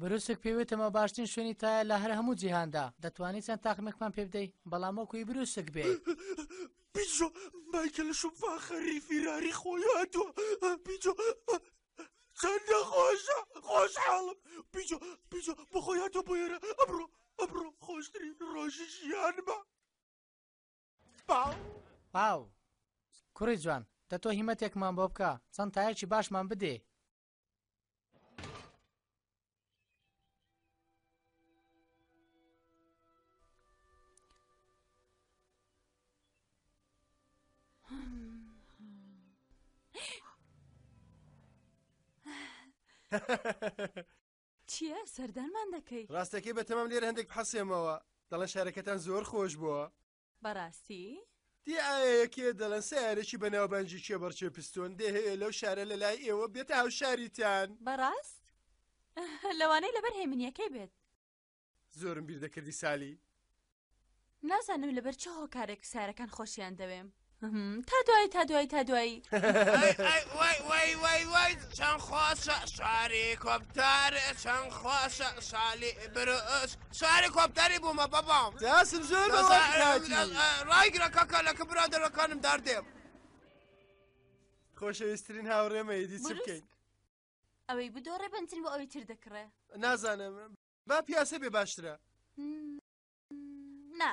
بروسک پێوتمە باشترین شوێنی تایە لە هەر هەموو جیهاندا دەتوانی چەند تاقمێکمان پێ بدەی بەڵام وەکوی بروسک بێ بیجۆ مایکە لە شوم فاخەری فیراری خۆی هاتووە بیجۆ چەندە خۆشە خۆش حاڵم بیجۆ بیجۆ بۆ خۆی هاتۆ بۆ ێرە ئەبڕۆ ئەبڕۆ خۆشترین ڕۆژی ژیان بە باو باو کوڕی جوان دەتۆ هیمەتێکمان بۆ بکە چەند تایەکی باشمان بدێ چییە سەردانمان دەکەی ڕاستەکەی بە تەمام لێرە هەندێک حەسێمەوە دەڵێن شارەکەتان زۆر خۆش بووە بەڕاستی؟ دێ ئایا یەکێ دەڵێن سەیارەکی بە ناوبانگی کێبەڕکێ پستۆن دێ هەیە لەو شارە لە لای ئێوە بێتە هاوشاریتان؟ بەڕاست؟ لەوانەیە لەبەر هێمنییەکەی بێت. زۆرم بیر دەکردی سالی. نازانم لەبەر چ هۆکارێک سارەکان خۆشیان دەوێم. تا دوایی تا دوایی تا دوایی وای چەند خۆشە شاری کۆپتار چەند خۆشە شالی برۆش شاری کۆپتەری بوومە بەبام دەسم زۆر ڕایگرە کاکە لەکە برادەرەکانم دەردێم خۆشەویستترین هاوڕێمە ئیدی چ بکەین ئەوەی بدۆڕێ بنتن بۆ ئەوی تر دەکڕێ نازانم با پیاسە بێ باشترە نا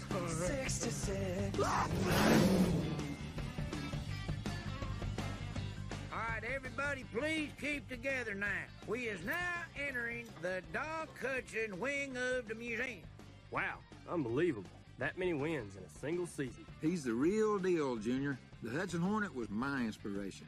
Route 66. All right, everybody, please keep together now. We is now entering the Doc Hudson wing of the museum. Wow, unbelievable. That many wins in a single season. He's the real deal, Junior. The Hudson Hornet was my inspiration.